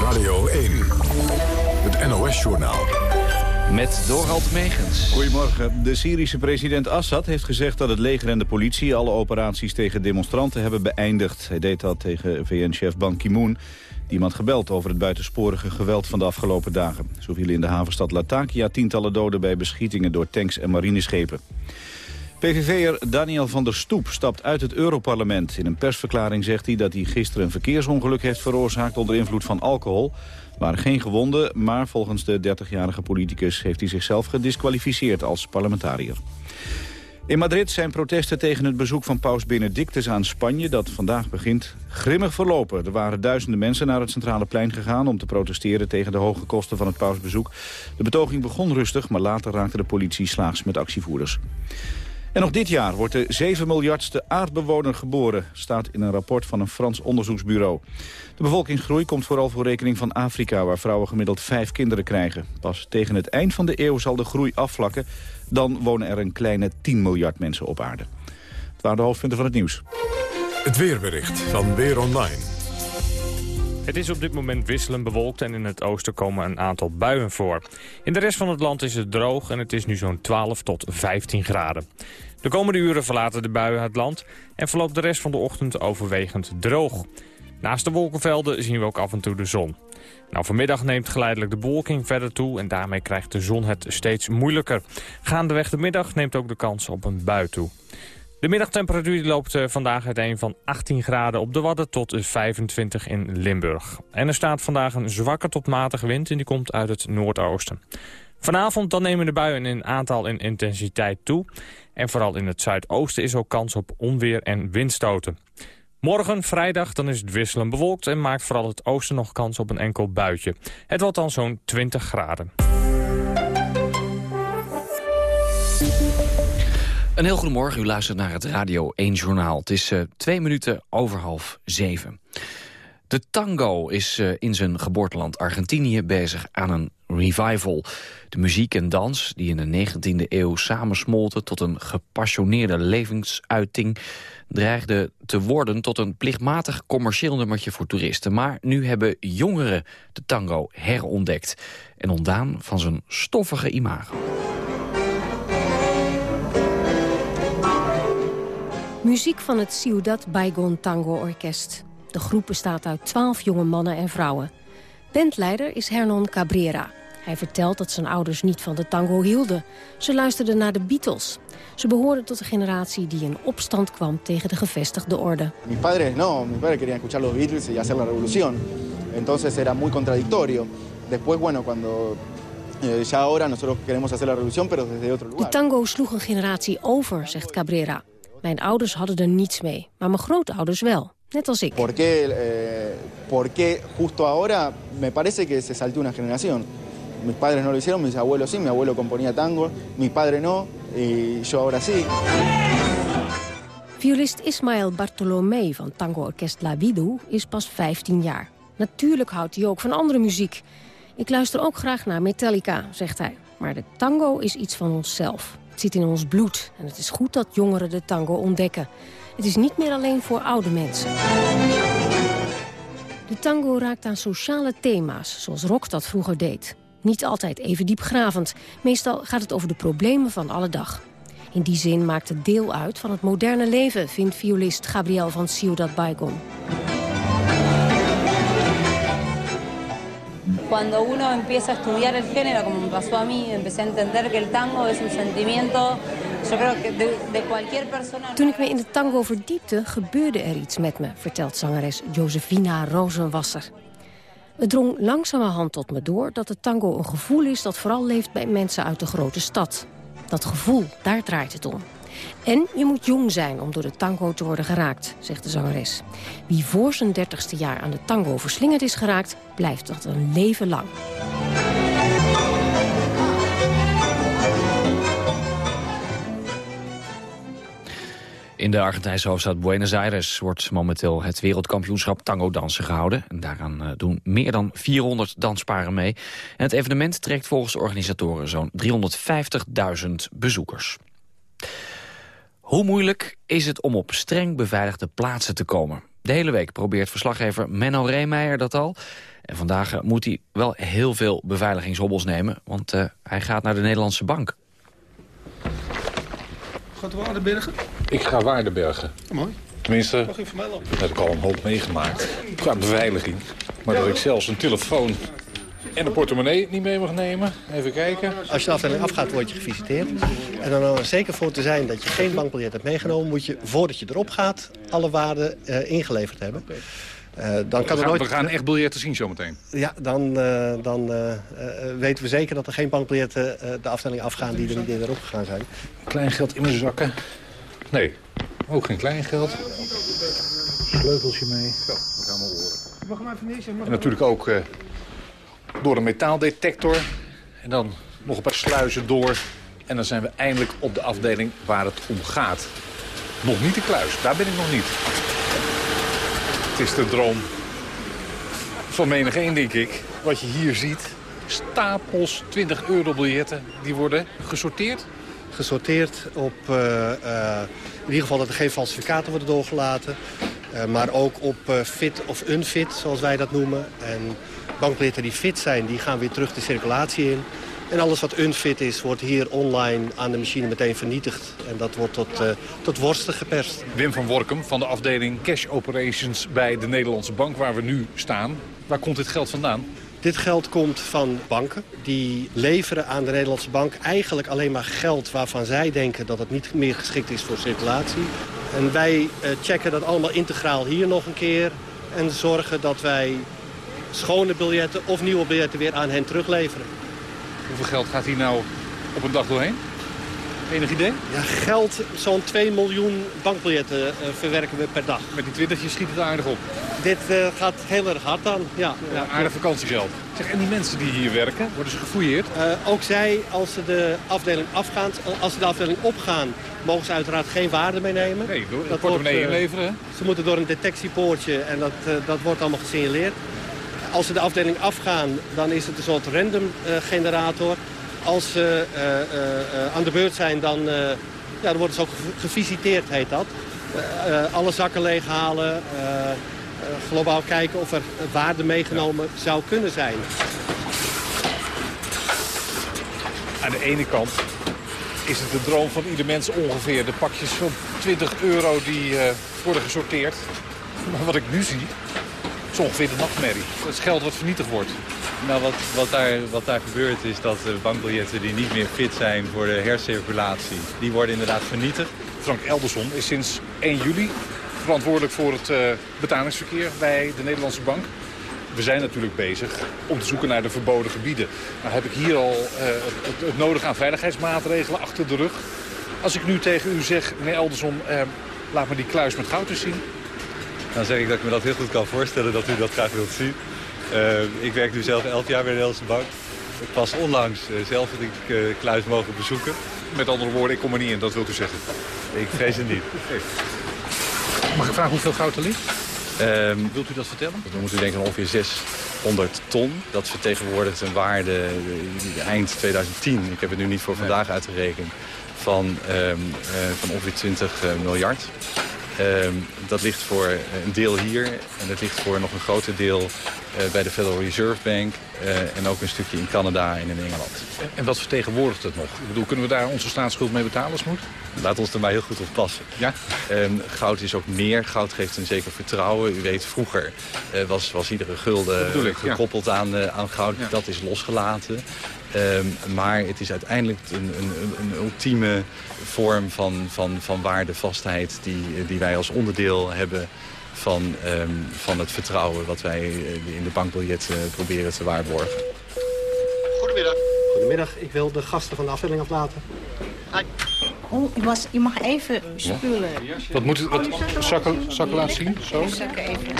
Radio 1, het NOS-journaal. Met Dorald Megens. Goedemorgen. De Syrische president Assad heeft gezegd dat het leger en de politie... alle operaties tegen demonstranten hebben beëindigd. Hij deed dat tegen VN-chef Ban Ki-moon. Die iemand gebeld over het buitensporige geweld van de afgelopen dagen. Zo vielen in de havenstad Latakia tientallen doden bij beschietingen door tanks en marineschepen. PVV'er Daniel van der Stoep stapt uit het Europarlement. In een persverklaring zegt hij dat hij gisteren een verkeersongeluk heeft veroorzaakt onder invloed van alcohol. Er waren geen gewonden, maar volgens de 30-jarige politicus heeft hij zichzelf gedisqualificeerd als parlementariër. In Madrid zijn protesten tegen het bezoek van paus Benedictus aan Spanje... dat vandaag begint, grimmig verlopen. Er waren duizenden mensen naar het centrale plein gegaan... om te protesteren tegen de hoge kosten van het pausbezoek. De betoging begon rustig, maar later raakte de politie slaags met actievoerders. En nog dit jaar wordt de 7 miljardste aardbewoner geboren... staat in een rapport van een Frans onderzoeksbureau. De bevolkingsgroei komt vooral voor rekening van Afrika... waar vrouwen gemiddeld vijf kinderen krijgen. Pas tegen het eind van de eeuw zal de groei afvlakken. Dan wonen er een kleine 10 miljard mensen op aarde. Het waren de hoofdpunten van het nieuws. Het weerbericht van Weer Online. Het is op dit moment wisselend bewolkt en in het oosten komen een aantal buien voor. In de rest van het land is het droog en het is nu zo'n 12 tot 15 graden. De komende uren verlaten de buien het land en verloopt de rest van de ochtend overwegend droog. Naast de wolkenvelden zien we ook af en toe de zon. Nou, vanmiddag neemt geleidelijk de bewolking verder toe en daarmee krijgt de zon het steeds moeilijker. Gaandeweg de middag neemt ook de kans op een bui toe. De middagtemperatuur loopt eh, vandaag uiteen van 18 graden op de Wadden tot 25 in Limburg. En er staat vandaag een zwakke tot matige wind en die komt uit het noordoosten. Vanavond dan nemen de buien in aantal en intensiteit toe. En vooral in het zuidoosten is ook kans op onweer en windstoten. Morgen, vrijdag, dan is het wisselend bewolkt en maakt vooral het oosten nog kans op een enkel buitje. Het wordt dan zo'n 20 graden. Een heel goedemorgen, u luistert naar het Radio 1 Journaal. Het is uh, twee minuten over half zeven. De tango is uh, in zijn geboorteland Argentinië bezig aan een revival. De muziek en dans, die in de 19e eeuw samensmolten... tot een gepassioneerde levensuiting... dreigde te worden tot een plichtmatig commercieel nummertje voor toeristen. Maar nu hebben jongeren de tango herontdekt... en ontdaan van zijn stoffige imago. Muziek van het Ciudad Baigon Tango Orkest. De groep bestaat uit twaalf jonge mannen en vrouwen. Bandleider is Hernon Cabrera. Hij vertelt dat zijn ouders niet van de tango hielden. Ze luisterden naar de Beatles. Ze behoorden tot de generatie die in opstand kwam tegen de gevestigde orde. Mis padres no, mis padres querían escuchar los Beatles y hacer la revolución. Entonces era muy contradictorio. Después, bueno, cuando eh, ya ahora nosotros queremos hacer la revolución, pero desde otro lugar. De tango sloeg een generatie over, zegt Cabrera. Mijn ouders hadden er niets mee, maar mijn grootouders wel. Net als ik. ¿Por qué, eh, ¿Por qué justo ahora? Me parece que se saltó una generación. Mis padres no lo hicieron, mis abuelos sí. Mi abuelo componía tango, mi padre no, y yo ahora sí. Violist Ismael Bartolomé van tango-orkest La Vidu is pas 15 jaar. Natuurlijk houdt hij ook van andere muziek. Ik luister ook graag naar Metallica, zegt hij. Maar de tango is iets van onszelf. Het zit in ons bloed en het is goed dat jongeren de tango ontdekken. Het is niet meer alleen voor oude mensen. De tango raakt aan sociale thema's, zoals rock dat vroeger deed. Niet altijd even diepgravend. Meestal gaat het over de problemen van alle dag. In die zin maakt het deel uit van het moderne leven, vindt violist Gabriel van Ciudad Baigon. Cuando uno empieza a estudiar el género, como me pasó a mí, empecé a entender que el tango es un sentimiento, Toen ik me in de tango verdiepte, gebeurde er iets met me, vertelt zangeres Josefina Rozenwasser. Het drong langzamerhand tot me door dat de tango een gevoel is... dat vooral leeft bij mensen uit de grote stad. Dat gevoel, daar draait het om. En je moet jong zijn om door de tango te worden geraakt, zegt de zangeres. Wie voor zijn dertigste jaar aan de tango verslingerd is geraakt... blijft dat een leven lang. In de Argentijnse hoofdstad Buenos Aires wordt momenteel het wereldkampioenschap tango dansen gehouden. En daaraan eh, doen meer dan 400 dansparen mee. En het evenement trekt volgens de organisatoren zo'n 350.000 bezoekers. Hoe moeilijk is het om op streng beveiligde plaatsen te komen? De hele week probeert verslaggever Menno Reemeijer dat al. En vandaag eh, moet hij wel heel veel beveiligingshobbels nemen... want uh, hij gaat naar de Nederlandse bank. Gaat u Waardenbergen? Ik ga Waardenbergen. mooi. Tenminste, lopen? heb ik al een hoop meegemaakt. Qua beveiliging. Maar dat ik zelfs een telefoon en een portemonnee niet mee mag nemen. Even kijken. Als je de afdeling afgaat, word je gevisiteerd. En dan om er zeker voor te zijn dat je geen bankbiljet hebt meegenomen... moet je, voordat je erop gaat, alle waarden uh, ingeleverd hebben. Uh, dan kan we, gaan, nooit... we gaan echt biljetten zien zometeen. Ja, dan, uh, dan uh, weten we zeker dat er geen bankbiljetten de afdeling afgaan die er niet in erop gegaan zijn. Klein geld in mijn zakken. Nee, ook geen klein geld. Sleuteltje mee. Zo, dat gaan we horen. Mag hem even neerzetten? En natuurlijk ook door een metaaldetector. En dan nog een paar sluizen door. En dan zijn we eindelijk op de afdeling waar het om gaat. Nog niet de kluis, daar ben ik nog niet. Het is de droom van menig één, denk ik. Wat je hier ziet, stapels 20 euro biljetten, die worden gesorteerd. Gesorteerd op uh, uh, in ieder geval dat er geen falsificaten worden doorgelaten. Uh, maar ook op fit of unfit, zoals wij dat noemen. En bankbiljetten die fit zijn, die gaan weer terug de circulatie in. En alles wat unfit is, wordt hier online aan de machine meteen vernietigd. En dat wordt tot, tot worsten geperst. Wim van Workum van de afdeling Cash Operations bij de Nederlandse Bank, waar we nu staan. Waar komt dit geld vandaan? Dit geld komt van banken. Die leveren aan de Nederlandse bank eigenlijk alleen maar geld waarvan zij denken dat het niet meer geschikt is voor circulatie. En wij uh, checken dat allemaal integraal hier nog een keer. En zorgen dat wij schone biljetten of nieuwe biljetten weer aan hen terugleveren. Hoeveel geld gaat hier nou op een dag doorheen? Enig idee? Ja, geld, zo'n 2 miljoen bankbiljetten uh, verwerken we per dag. Met die 20 schiet het aardig op. Dit uh, gaat heel erg hard dan, ja. ja aardig vakantiegeld. Zeg, en die mensen die hier werken, worden ze gefouilleerd? Uh, ook zij, als ze de afdeling afgaan, als ze de afdeling opgaan, mogen ze uiteraard geen waarde meenemen. Nee, door, dat portemonnee inleveren. Ze moeten door een detectiepoortje en dat, dat wordt allemaal gesignaleerd. Als ze de afdeling afgaan, dan is het een soort random generator als ze uh, uh, aan de beurt zijn, dan, ja, dan worden ze ook gevisiteerd, heet dat. alle zakken leeghalen, globaal kijken of er waarde meegenomen zou kunnen zijn. Aan de ene kant is het de droom van ieder mens ongeveer. De pakjes van 20 euro die worden gesorteerd. Maar wat ik nu zie, is ongeveer de nachtmerrie. Het is geld wat vernietigd wordt. Nou, wat, wat, daar, wat daar gebeurt is dat de bankbiljetten die niet meer fit zijn voor de hercirculatie, die worden inderdaad vernietigd. Frank Elderson is sinds 1 juli verantwoordelijk voor het uh, betalingsverkeer bij de Nederlandse Bank. We zijn natuurlijk bezig om te zoeken naar de verboden gebieden. Nou heb ik hier al uh, het, het nodige aan veiligheidsmaatregelen achter de rug. Als ik nu tegen u zeg, meneer Elderson, uh, laat me die kluis met goud eens zien. Dan zeg ik dat ik me dat heel goed kan voorstellen dat u dat graag wilt zien. Uh, ik werk nu zelf elf jaar bij de Nederlandse Bank. Ik pas onlangs uh, zelf dat ik uh, kluis mogen bezoeken. Met andere woorden, ik kom er niet in, dat wilt u zeggen? Ik vrees het niet. Mag ik vragen hoeveel goud er ligt? Um, wilt u dat vertellen? Dan moet u denken aan ongeveer 600 ton. Dat vertegenwoordigt een waarde eind 2010. Ik heb het nu niet voor vandaag uitgerekend. Van, um, van ongeveer 20 miljard. Um, dat ligt voor een deel hier en dat ligt voor nog een groter deel uh, bij de Federal Reserve Bank. Uh, en ook een stukje in Canada en in Engeland. En, wat vertegenwoordigt het nog? Ik bedoel, kunnen we daar onze staatsschuld mee betalen als moet? Laat ons er maar heel goed op passen. Ja? Um, goud is ook meer. Goud geeft een zeker vertrouwen. U weet, vroeger uh, was, was iedere gulden ik, gekoppeld ja. aan, aan goud. Ja. Dat is losgelaten. Um, maar het is uiteindelijk een, een, een ultieme vorm van, van, van waardevastheid... Die, die wij als onderdeel hebben van, um, van het vertrouwen... wat wij in de bankbiljetten proberen te waarborgen. Goedemiddag. Goedemiddag. Ik wil de gasten van de afdeling aflaten. Oh, u, was, u mag even spullen... Wat moet het? Wat, zakken, zakken laten zien? Zo? Zakken even.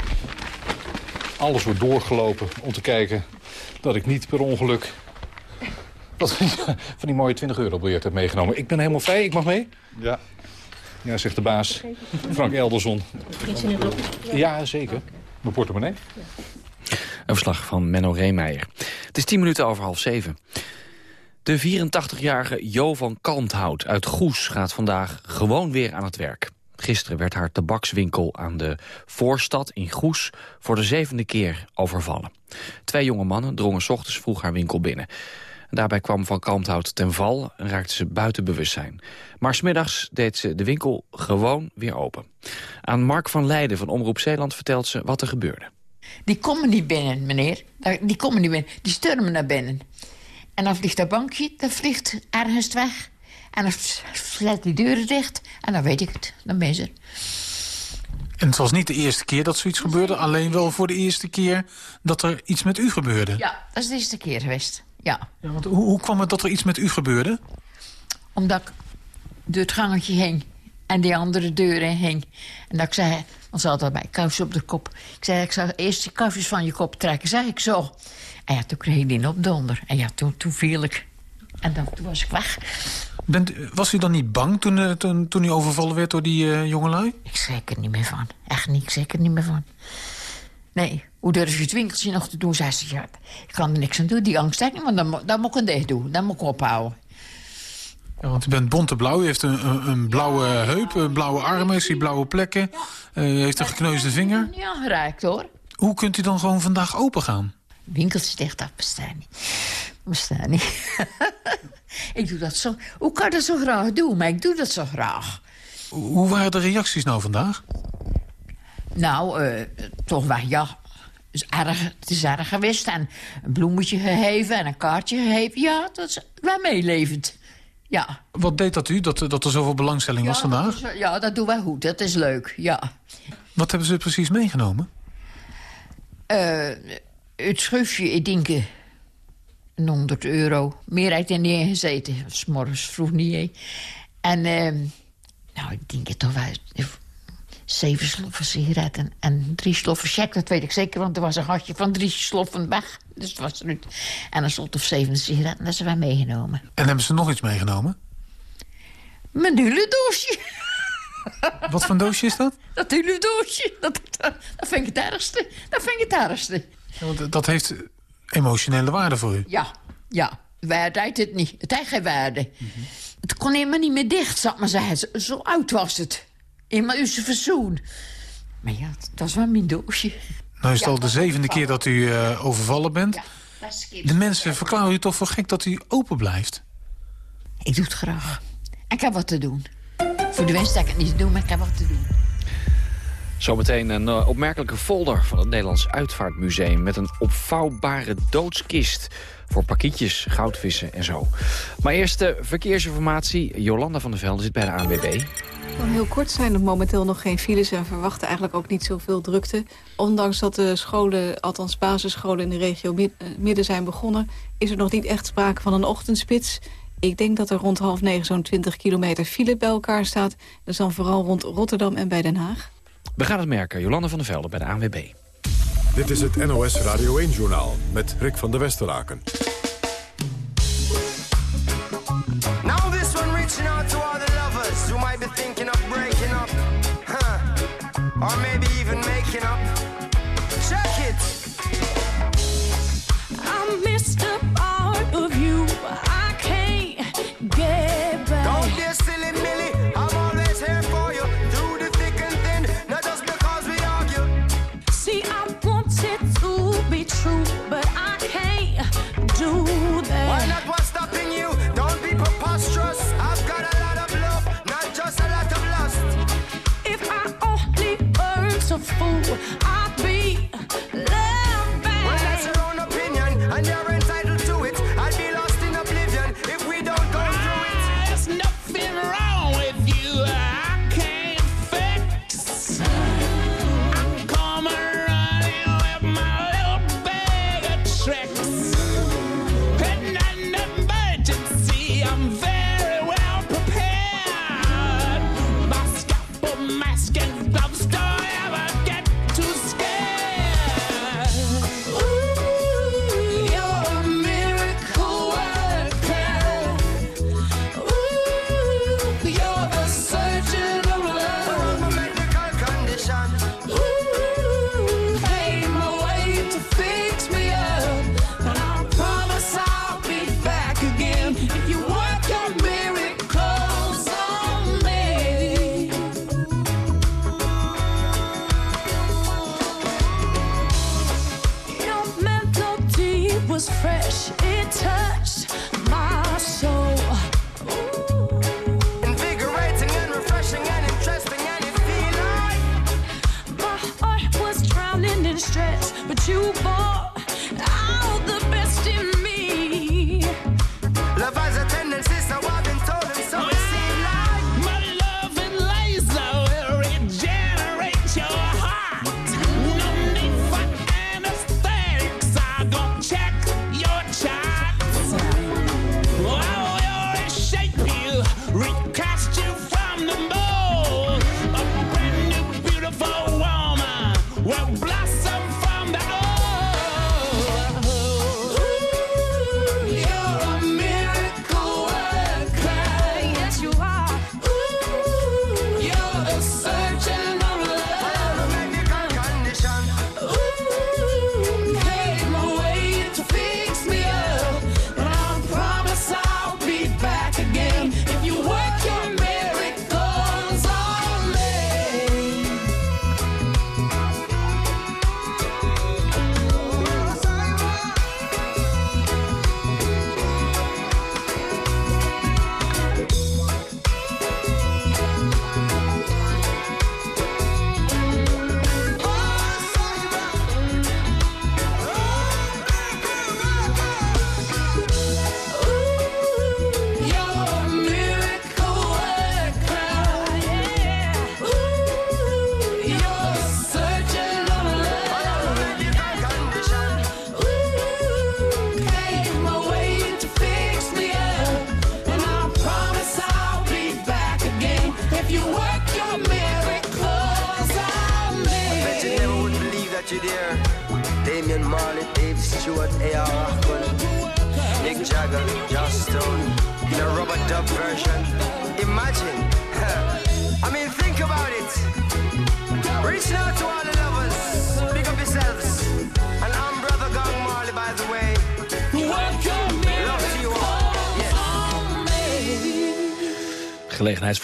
Alles wordt doorgelopen om te kijken dat ik niet per ongeluk wat van die mooie 20 euro biljet heb meegenomen. Ik ben helemaal vrij, ik mag mee? Ja. Ja, zegt de baas. Frank Elderson. Ja, zeker. Mijn portemonnee. Een verslag van Menno Reemeijer. Het is 10 minuten over half zeven. De 84-jarige Jo van Kalmthout uit Goes gaat vandaag gewoon weer aan het werk. Gisteren werd haar tabakswinkel aan de voorstad in Goes voor de zevende keer overvallen. Twee jonge mannen drongen ochtends vroeg haar winkel binnen. Daarbij kwam Van Kalmthout ten val en raakte ze buiten bewustzijn. Maar smiddags deed ze de winkel gewoon weer open. Aan Mark van Leijden van Omroep Zeeland vertelt ze wat er gebeurde. Die komen niet binnen, meneer. Die komen niet binnen. Die sturmen naar binnen. En dan vliegt dat bankje, dat vliegt ergens weg. En dan sluit die deuren dicht. En dan weet ik het. Dan ben ze En het was niet de eerste keer dat zoiets gebeurde... alleen wel voor de eerste keer dat er iets met u gebeurde. Ja, dat is de eerste keer geweest. Ja. ja want hoe, hoe, kwam het dat er iets met u gebeurde? Omdat ik door het gangetje hing en die andere deuren hing. En dat ik zei, want ze hadden bij kous op de kop. Ik zei, ik zou eerst de kousjes van je kop trekken, zei ik zo. En ja, toen kreeg ik die op donder. En ja, toen, toen viel ik. En dan, toen was ik weg. Bent, was u dan niet bang toen, uh, toen, toen u overvallen werd door die uh, jongelui? Ik schrik er niet meer van. Echt niet, ik schrik er niet meer van. Nee, hoe durf je het winkeltje nog te doen? Zei ze, ja, ik kan er niks aan doen, die angst. Want dan, dan moet ik een dicht doen, dan moet ik ophouden. Ja, want u bent bonteblauw, u heeft een, een, een blauwe heup, een blauwe armen, zie blauwe plekken. Uh, u heeft een gekneusde vinger. Ja, geraakt hoor. Hoe kunt u dan gewoon vandaag open gaan? Winkels dicht, dat bestaat niet. Bestaat niet. ik doe dat zo... Hoe kan ik dat zo graag doen? Maar ik doe dat zo graag. Hoe waren de reacties nou vandaag? Nou, uh, toch wel, ja. Is erg, het is erg geweest. En een bloemetje gegeven en een kaartje gegeven. Ja, dat is wel meelevend. Ja. Wat deed dat u, dat, dat er zoveel belangstelling ja, was vandaag? Dat is, ja, dat doen wij goed. Dat is leuk, ja. Wat hebben ze precies meegenomen? Uh, het schufje, ik denk... Uh, 100 euro. Meer uit er niet in gezeten. S morgens vroeg niet. En... Uh, nou, ik denk het toch wel... Zeven sloffen sigaretten en drie sloffen check. Dat weet ik zeker, want er was een hartje van drie sloffen weg. Dus het was er En een slot of zeven sigaretten, dat ze wij meegenomen. En hebben ze nog iets meegenomen? Mijn doosje. Wat voor een doosje is dat? Dat doosje. Dat, dat, dat vind ik het ergste. Dat vind ik het ergste. Ja, want dat heeft emotionele waarde voor u. Ja, ja. Waarde heeft het niet. Het heeft geen waarde. Mm -hmm. Het kon helemaal niet meer dicht, zal maar zeggen. Zo, zo oud was het. In mijn verzoen. Maar ja, dat is wel mijn doosje. Nou is het ja, al de zevende keer dat u uh, overvallen bent. Ja, de mensen verklaren u toch voor gek dat u open blijft? Ik doe het graag. Ik heb wat te doen. Voor de winst dat ik het niet doe, maar ik heb wat te doen. Zometeen een uh, opmerkelijke folder van het Nederlands Uitvaartmuseum... met een opvouwbare doodskist voor pakietjes, goudvissen en zo. Maar eerst de verkeersinformatie. Jolanda van der Velde zit bij de ANWB. Kan heel kort zijn dat momenteel nog geen files en verwachten eigenlijk ook niet zoveel drukte. Ondanks dat de scholen, althans basisscholen in de regio midden zijn begonnen... is er nog niet echt sprake van een ochtendspits. Ik denk dat er rond half negen zo'n 20 kilometer file bij elkaar staat. Dus dan vooral rond Rotterdam en bij Den Haag. We gaan het merken. Jolanda van der Velde bij de ANWB. Dit is het NOS Radio 1-journaal met Rick van der Westeraken. Now this one reaching out to all the lovers who might be thinking of breaking up. Huh. Or maybe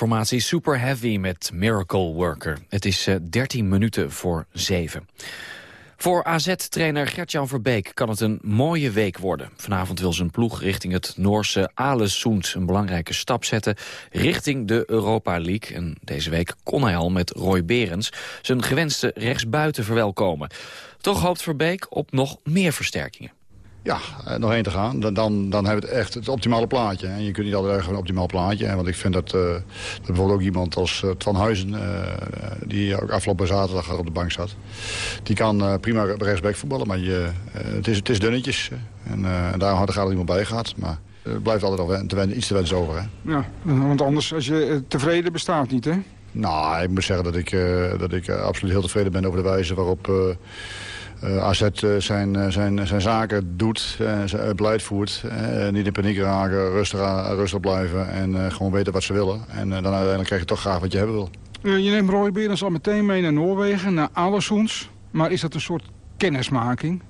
Gelegenheidsformatie Super Heavy met Miracle Worker. Het is eh, 13 minuten voor 7. Voor AZ-trainer Gert-Jan Verbeek kan het een mooie week worden. Vanavond wil zijn ploeg richting het Noorse Alesund een belangrijke stap zetten richting de Europa League. En deze week kon hij al met Roy Berends zijn gewenste rechtsbuiten verwelkomen. Toch hoopt Verbeek op nog meer versterkingen. Ja, eh, nog één te gaan. Dan, dan, dan hebben we het echt het optimale plaatje. En je kunt niet altijd een optimaal plaatje. Want ik vind dat, eh, dat bijvoorbeeld ook iemand als uh, Twan Huizen... eh, die ook afgelopen zaterdag op de bank zat... die kan eh, prima rechtsback voetballen. Maar je, eh, het, is, het is dunnetjes. En, eh, en daar gaat er iemand bij gaat. Maar er blijft altijd nog wen- te iets te wensen over. Hè? Ja, want anders, als je eh, tevreden bestaat niet, hè? Nou, ik moet zeggen dat ik, eh, dat ik eh, absoluut heel tevreden ben over de wijze waarop eh, eh, AZ eh, zijn, eh, zijn, zijn zaken doet, zijn beleid voert. niet in paniek raken, rustig, rustig blijven en gewoon weten wat ze willen. En dan uiteindelijk krijg je toch graag wat je hebben wil. Je neemt Roy Berends al meteen mee naar Noorwegen, naar Alessoens. Maar is dat een soort kennismaking?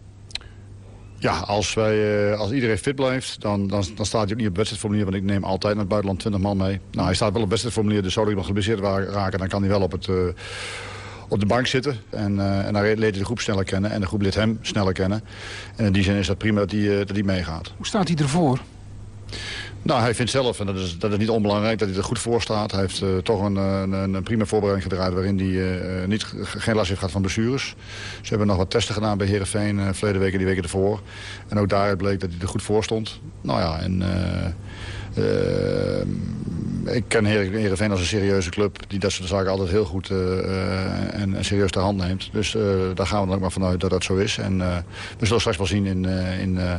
Ja, als, wij, als iedereen fit blijft, dan, dan, dan staat hij ook niet op wedstrijdformulier. Want ik neem altijd naar het buitenland 20 man mee. Nou, hij staat wel op wedstrijdformulier, dus zou er iemand geblesseerd raken... dan kan hij wel op, het, op de bank zitten. En, eh, en dan leert hij de groep sneller kennen en de groep leert hem sneller kennen. En in die zin is dat prima dat hij, eh, dat hij meegaat. Hoe staat hij ervoor? Nou, hij vindt zelf, en dat is, dat is niet onbelangrijk, dat hij er goed voor staat. Hij heeft eh, toch een, een, een prima voorbereiding gedraaid... waarin hij niet, geen last heeft gehad van blessures. Ze hebben nog wat testen gedaan bij Heerenveen uh, verleden week en die weken ervoor. En ook daaruit bleek dat hij er goed voor stond. Nou ja, en... ik ken Heer- Heerenveen als een serieuze club... die dat soort zaken altijd heel goed eh, eh, en, en serieus ter hand neemt. Dus eh, daar gaan we dan ook maar vanuit dat dat zo is. En eh, we zullen straks wel zien in, eh, in, eh,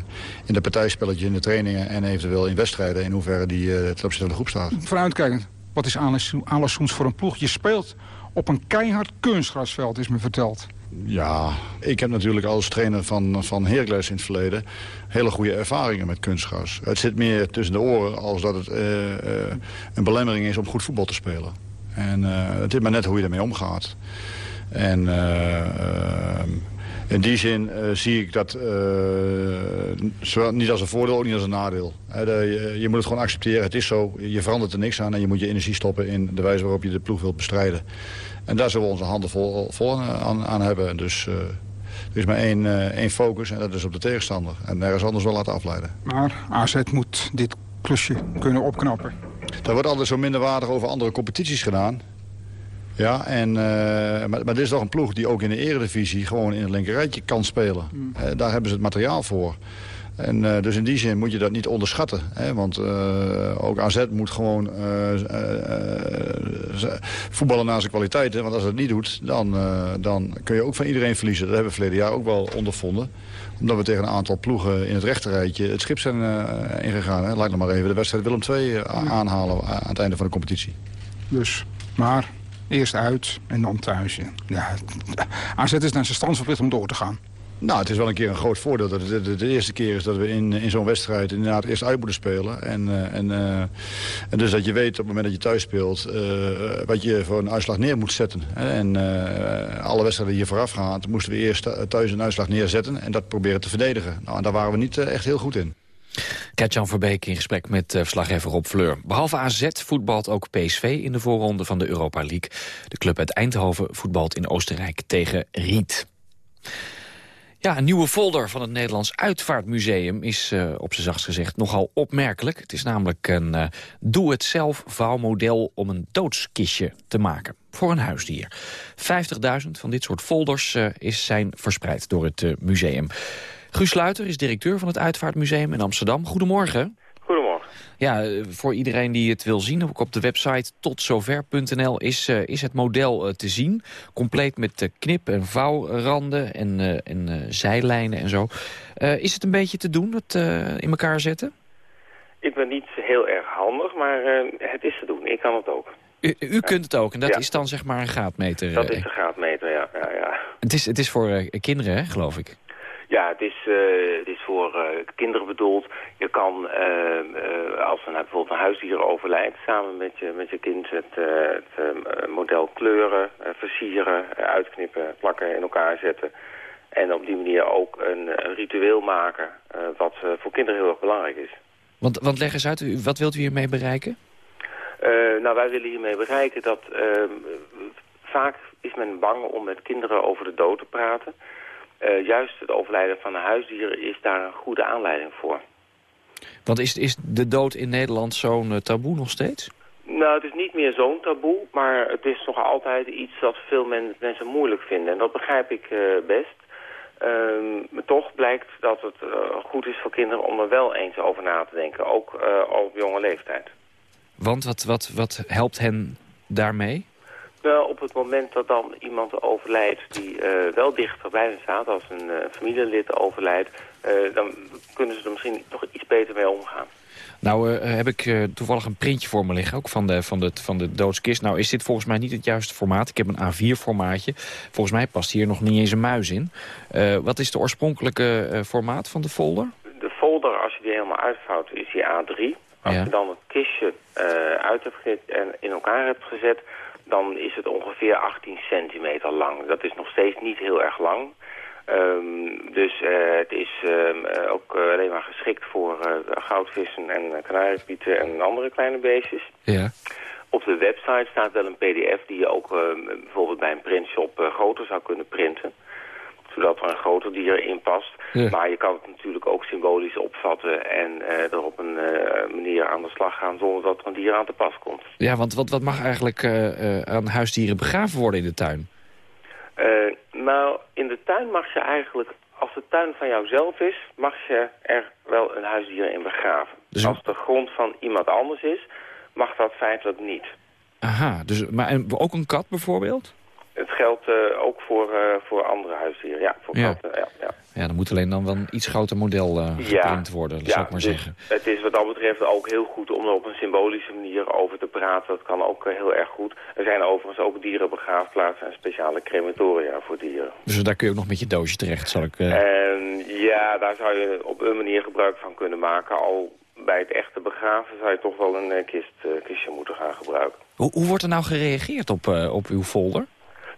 in de partijspelletjes, in de trainingen... en eventueel in wedstrijden in hoeverre die eh, ten opzichte van de groep staat. Vooruitkijkend, wat is Alessoens voor een ploeg? Je speelt op een keihard kunstgrasveld, is me verteld. Ja, ik heb natuurlijk als trainer van, van Heracles in het verleden... hele goede ervaringen met kunstgras. Het zit meer tussen de oren als dat het eh, eh, een belemmering is om goed voetbal te spelen. En eh, het is maar net hoe je ermee omgaat. En in die zin zie ik dat niet als een voordeel, ook niet als een nadeel. Je, je moet het gewoon accepteren, het is zo. Je verandert er niks aan en je moet je energie stoppen in de wijze waarop je de ploeg wilt bestrijden. En daar zullen we onze handen vol, vol aan, aan hebben. Dus eh, er is maar één, eh, één focus en dat is op de tegenstander. En nergens anders wel laten afleiden. Maar AZ moet dit klusje kunnen opknappen. Daar wordt altijd zo minderwaardig over andere competities gedaan. Ja, en, eh, maar, maar dit is toch een ploeg die ook in de eredivisie gewoon in het linkerrijtje kan spelen. Eh, daar hebben ze het materiaal voor. En eh, dus in die zin moet je dat niet onderschatten. Hè? Want eh, ook AZ moet gewoon eh, voetballen naar zijn kwaliteiten. Want als het niet doet, dan, dan kun je ook van iedereen verliezen. Dat hebben we verleden jaar ook wel ondervonden. Omdat we tegen een aantal ploegen in het rechterrijtje het schip zijn ingegaan. Hè? Laat nog maar even de wedstrijd Willem II aanhalen aan het einde van de competitie. Dus, maar eerst uit en dan thuis. Ja, AZ is naar zijn stand verplicht om door te gaan. Nou, het is wel een keer een groot voordeel. Dat het de, eerste keer is dat we in, in zo'n wedstrijd inderdaad eerst uit moeten spelen. En, eh, en, eh, en dus dat je weet op het moment dat je thuis speelt... eh, wat je voor een uitslag neer moet zetten. En alle wedstrijden die hier vooraf gaan... moesten we eerst thuis een uitslag neerzetten en dat proberen te verdedigen. Nou, en daar waren we niet echt heel goed in. Kertjan Verbeek in gesprek met verslaggever Rob Fleur. Behalve AZ voetbalt ook PSV in de voorronde van de Europa League. De club uit Eindhoven voetbalt in Oostenrijk tegen Riet. Ja, een nieuwe folder van het Nederlands Uitvaartmuseum is uh, op zijn zachtst gezegd nogal opmerkelijk. Het is namelijk een uh, doe-het-zelf vouwmodel om een doodskistje te maken voor een huisdier. 50.000 van dit soort folders uh, is zijn verspreid door het museum. Guus Sluiter is directeur van het Uitvaartmuseum in Amsterdam. Goedemorgen. Ja, voor iedereen die het wil zien, ook op de website totzover.nl is, uh, is het model uh, te zien. Compleet met uh, knip- en vouwranden en, en zijlijnen en zo. is het een beetje te doen, dat in elkaar zetten? Ik ben niet heel erg handig, maar het is te doen. Ik kan het ook. U, u kunt het ook en dat ja. is dan zeg maar een graadmeter? Dat is de graadmeter, ja. ja, ja. Het, is, het is voor kinderen, hè, geloof ik? Ja, het is eh, het is voor eh, kinderen bedoeld. Je kan, eh, eh, als er nou bijvoorbeeld een huisdier overlijdt... samen met je, met je kind het, eh, het eh, model kleuren, versieren, uitknippen, plakken in elkaar zetten... En op die manier ook een, een ritueel maken... wat voor kinderen heel erg belangrijk is. Want, want leg eens uit, u- wat wilt u hiermee bereiken? Nou, wij willen hiermee bereiken dat ehm, vaak is men bang om met kinderen over de dood te praten. Eh, juist het overlijden van een huisdier is daar een goede aanleiding voor. Want is, is de dood in Nederland zo'n eh, taboe nog steeds? Nou, het is niet meer zo'n taboe, maar het is nog altijd iets dat veel men- mensen moeilijk vinden. En dat begrijp ik eh, best. Ehm, maar toch blijkt dat het goed is voor kinderen om er wel eens over na te denken, ook al op jonge leeftijd. Want wat, wat, wat helpt hen daarmee? Op het moment dat dan iemand overlijdt die eh, wel dichter bij hen staat, als een eh, familielid overlijdt, eh, dan kunnen ze er misschien toch iets beter mee omgaan. Nou heb ik toevallig een printje voor me liggen, ook van de, van, de, van de doodskist. Nou is dit volgens mij niet het juiste formaat. Ik heb een A4-formaatje. Volgens mij past hier nog niet eens een muis in. Wat is de oorspronkelijke formaat van de folder? De folder, als je die helemaal uitvouwt, is die A3. Als Ja. je dan het kistje uit hebt en in elkaar hebt gezet, dan is het ongeveer 18 centimeter lang. Dat is nog steeds niet heel erg lang. Ehm, dus eh, het is ehm, eh, ook alleen maar geschikt voor eh, goudvissen en kanariepieten en andere kleine beestjes. Ja. Op de website staat wel een pdf die je ook ehm, bijvoorbeeld bij een printshop groter zou kunnen printen. Zodat er een groter dier in past. Ja. Maar je kan het natuurlijk ook symbolisch opvatten en eh, er op een eh, manier aan de slag gaan zonder dat er een dier aan te pas komt. Ja, want wat, wat mag eigenlijk eh, aan huisdieren begraven worden in de tuin? Nou, in de tuin mag je eigenlijk, als de tuin van jouzelf is, mag je er wel een huisdier in begraven. Dus- Als de grond van iemand anders is, mag dat feitelijk niet. Aha, dus, maar en ook een kat bijvoorbeeld? Het geldt eh, ook voor, eh, voor andere huisdieren, ja, voor Ja. katten. Ja, ja. Ja, dan moet alleen dan wel een iets groter model eh geprint worden, dat zou ik maar dus zeggen. Het is wat dat betreft ook heel goed om er op een symbolische manier over te praten. Dat kan ook heel erg goed. Er zijn overigens ook dierenbegraafplaatsen en speciale crematoria voor dieren. Dus daar kun je ook nog met je doosje terecht, zal ik... En ja, daar zou je op een manier gebruik van kunnen maken. Al bij het echte begraven zou je toch wel een kist, kistje moeten gaan gebruiken. hoe, hoe wordt er nou gereageerd op, op uw folder?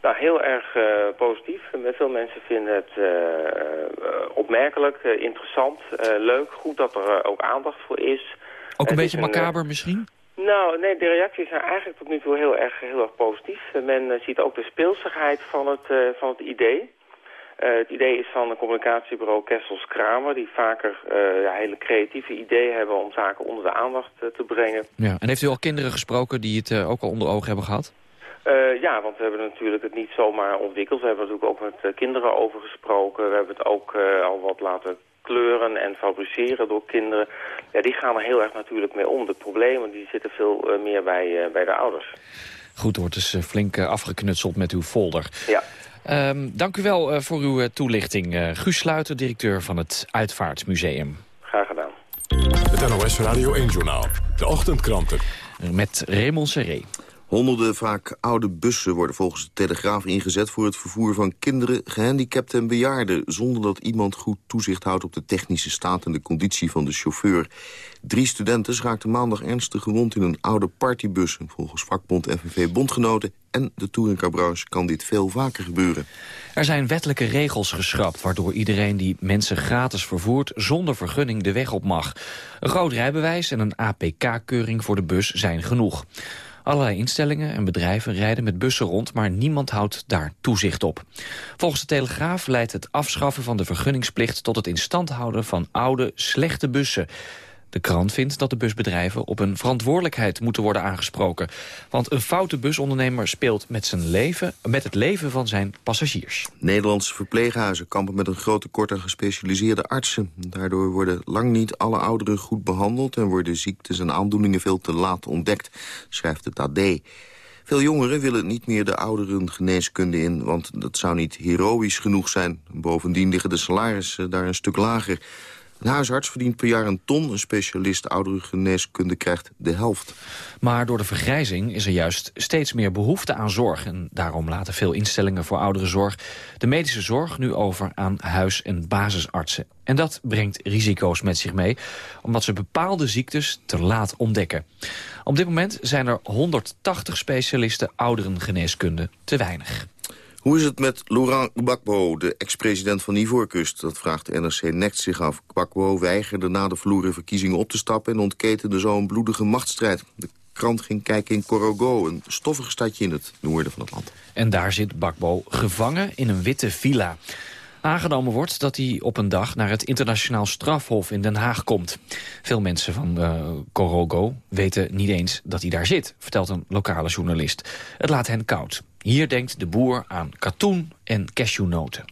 Nou, heel erg eh, positief. Eh, Veel mensen vinden het eh, opmerkelijk, interessant, leuk. Goed dat er ook aandacht voor is. Ook een Het beetje macaber misschien? Nou, nee, de reacties zijn eigenlijk tot nu toe heel erg, heel erg positief. Men ziet ook de speelsigheid van het, van het idee. Het idee is van een communicatiebureau Kessels Kramer... die vaker ja, hele creatieve ideeën hebben om zaken onder de aandacht te brengen. Ja. En heeft u al kinderen gesproken die het ook al onder ogen hebben gehad? Eh, ja, want we hebben natuurlijk het niet zomaar ontwikkeld. We hebben natuurlijk ook met eh, kinderen over gesproken. We hebben het ook eh, al wat laten kleuren en fabriceren door kinderen. Ja, die gaan er heel erg natuurlijk mee om. De problemen die zitten veel meer bij, eh, bij de ouders. Goed, er wordt dus flink afgeknutseld met uw folder. Ja. Ehm, dank u wel eh, voor uw toelichting. Eh, Guus Sluiter, directeur van het Uitvaartmuseum. Graag gedaan. Het NOS Radio 1-journaal. De ochtendkranten. Met Raymond Serré. Honderden vaak oude bussen worden volgens de Telegraaf ingezet... voor het vervoer van kinderen, gehandicapten en bejaarden... zonder dat iemand goed toezicht houdt op de technische staat en de conditie van de chauffeur. Drie studenten raakten maandag ernstig gewond in een oude partybus. En Volgens vakbond FNV Bondgenoten en de touringcarbranche kan dit veel vaker gebeuren. Er zijn wettelijke regels geschrapt... waardoor iedereen die mensen gratis vervoert... zonder vergunning de weg op mag. Een groot rijbewijs en een APK-keuring voor de bus zijn genoeg. Allerlei instellingen en bedrijven rijden met bussen rond... maar niemand houdt daar toezicht op. Volgens de Telegraaf leidt het afschaffen van de vergunningsplicht... tot het in stand houden van oude, slechte bussen... De krant vindt dat de busbedrijven op een verantwoordelijkheid moeten worden aangesproken. Want een foute busondernemer speelt met, zijn leven, met het leven van zijn passagiers. Nederlandse verpleeghuizen kampen met een groot tekort aan gespecialiseerde artsen. Daardoor worden lang niet alle ouderen goed behandeld... en worden ziektes en aandoeningen veel te laat ontdekt, schrijft het AD. Veel jongeren willen niet meer de ouderengeneeskunde in... want dat zou niet heroïsch genoeg zijn. Bovendien liggen de salarissen daar een stuk lager. Een huisarts verdient per jaar een ton. Een specialist ouderengeneeskunde krijgt de helft. Maar door de vergrijzing is er juist steeds meer behoefte aan zorg. En daarom laten veel instellingen voor ouderenzorg de medische zorg nu over aan huis- en basisartsen. En dat brengt risico's met zich mee, omdat ze bepaalde ziektes te laat ontdekken. Op dit moment zijn er 180 specialisten ouderengeneeskunde te weinig. Hoe is het met Laurent Gbagbo, de ex-president van Ivoorkust? Dat vraagt NRC Next zich af. Gbagbo weigerde na de verloren verkiezingen op te stappen... en ontketende zo een bloedige machtsstrijd. De krant ging kijken in Corogo, een stoffig stadje in het noorden van het land. En daar zit Bakbo gevangen in een witte villa. Aangenomen wordt dat hij op een dag naar het internationaal strafhof in Den Haag komt. Veel mensen van uh, Corogo weten niet eens dat hij daar zit, vertelt een lokale journalist. Het laat hen koud. Hier denkt de boer aan katoen en cashewnoten.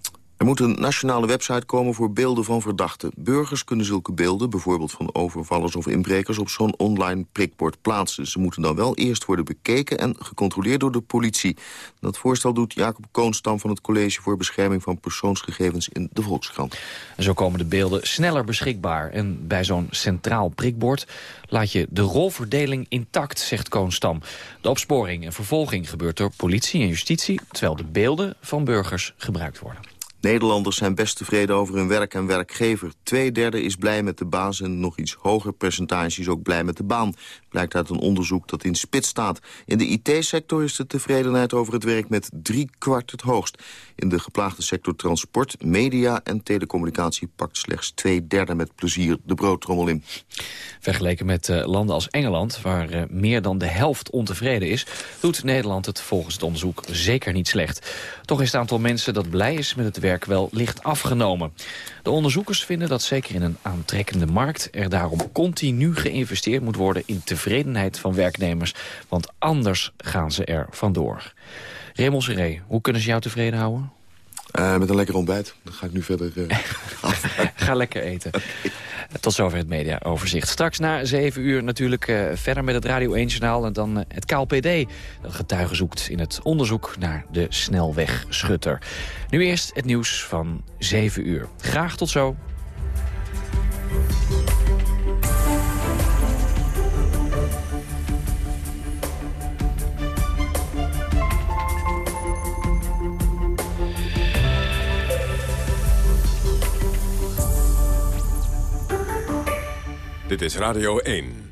Er moet een nationale website komen voor beelden van verdachten. Burgers kunnen zulke beelden, bijvoorbeeld van overvallers of inbrekers... op zo'n online prikbord plaatsen. Ze moeten dan wel eerst worden bekeken en gecontroleerd door de politie. Dat voorstel doet Jacob Koonstam van het College voor Bescherming van Persoonsgegevens in de Volkskrant. En zo komen de beelden sneller beschikbaar. En bij zo'n centraal prikbord laat je de rolverdeling intact, zegt Koonstam. De opsporing en vervolging gebeurt door politie en justitie... terwijl de beelden van burgers gebruikt worden. Nederlanders zijn best tevreden over hun werk en werkgever. Tweederde is blij met de baas en nog iets hoger percentage is ook blij met de baan. Blijkt uit een onderzoek dat in spits staat. In de IT-sector is de tevredenheid over het werk met drie kwart het hoogst. In de geplaagde sector transport, media en telecommunicatie... pakt slechts twee derde met plezier de broodtrommel in. Vergeleken met uh, landen als Engeland, waar uh, meer dan de helft ontevreden is... doet Nederland het volgens het onderzoek zeker niet slecht. Toch is het aantal mensen dat blij is met het werk wel licht afgenomen. De onderzoekers vinden dat zeker in een aantrekkende markt... er daarom continu geïnvesteerd moet worden in tevredenheid van werknemers. Want anders gaan ze er vandoor. Raymond Seré, hoe kunnen ze jou tevreden houden? Uh, met een lekker ontbijt. Dan ga ik nu verder uh, Ga lekker eten. Tot zover het mediaoverzicht. Straks na 7 uur natuurlijk uh, verder met het Radio 1 Journaal... en dan het KLPD dat getuigen zoekt in het onderzoek naar de snelwegschutter. Nu eerst het nieuws van 7 uur. Graag tot zo. Dit is Radio 1.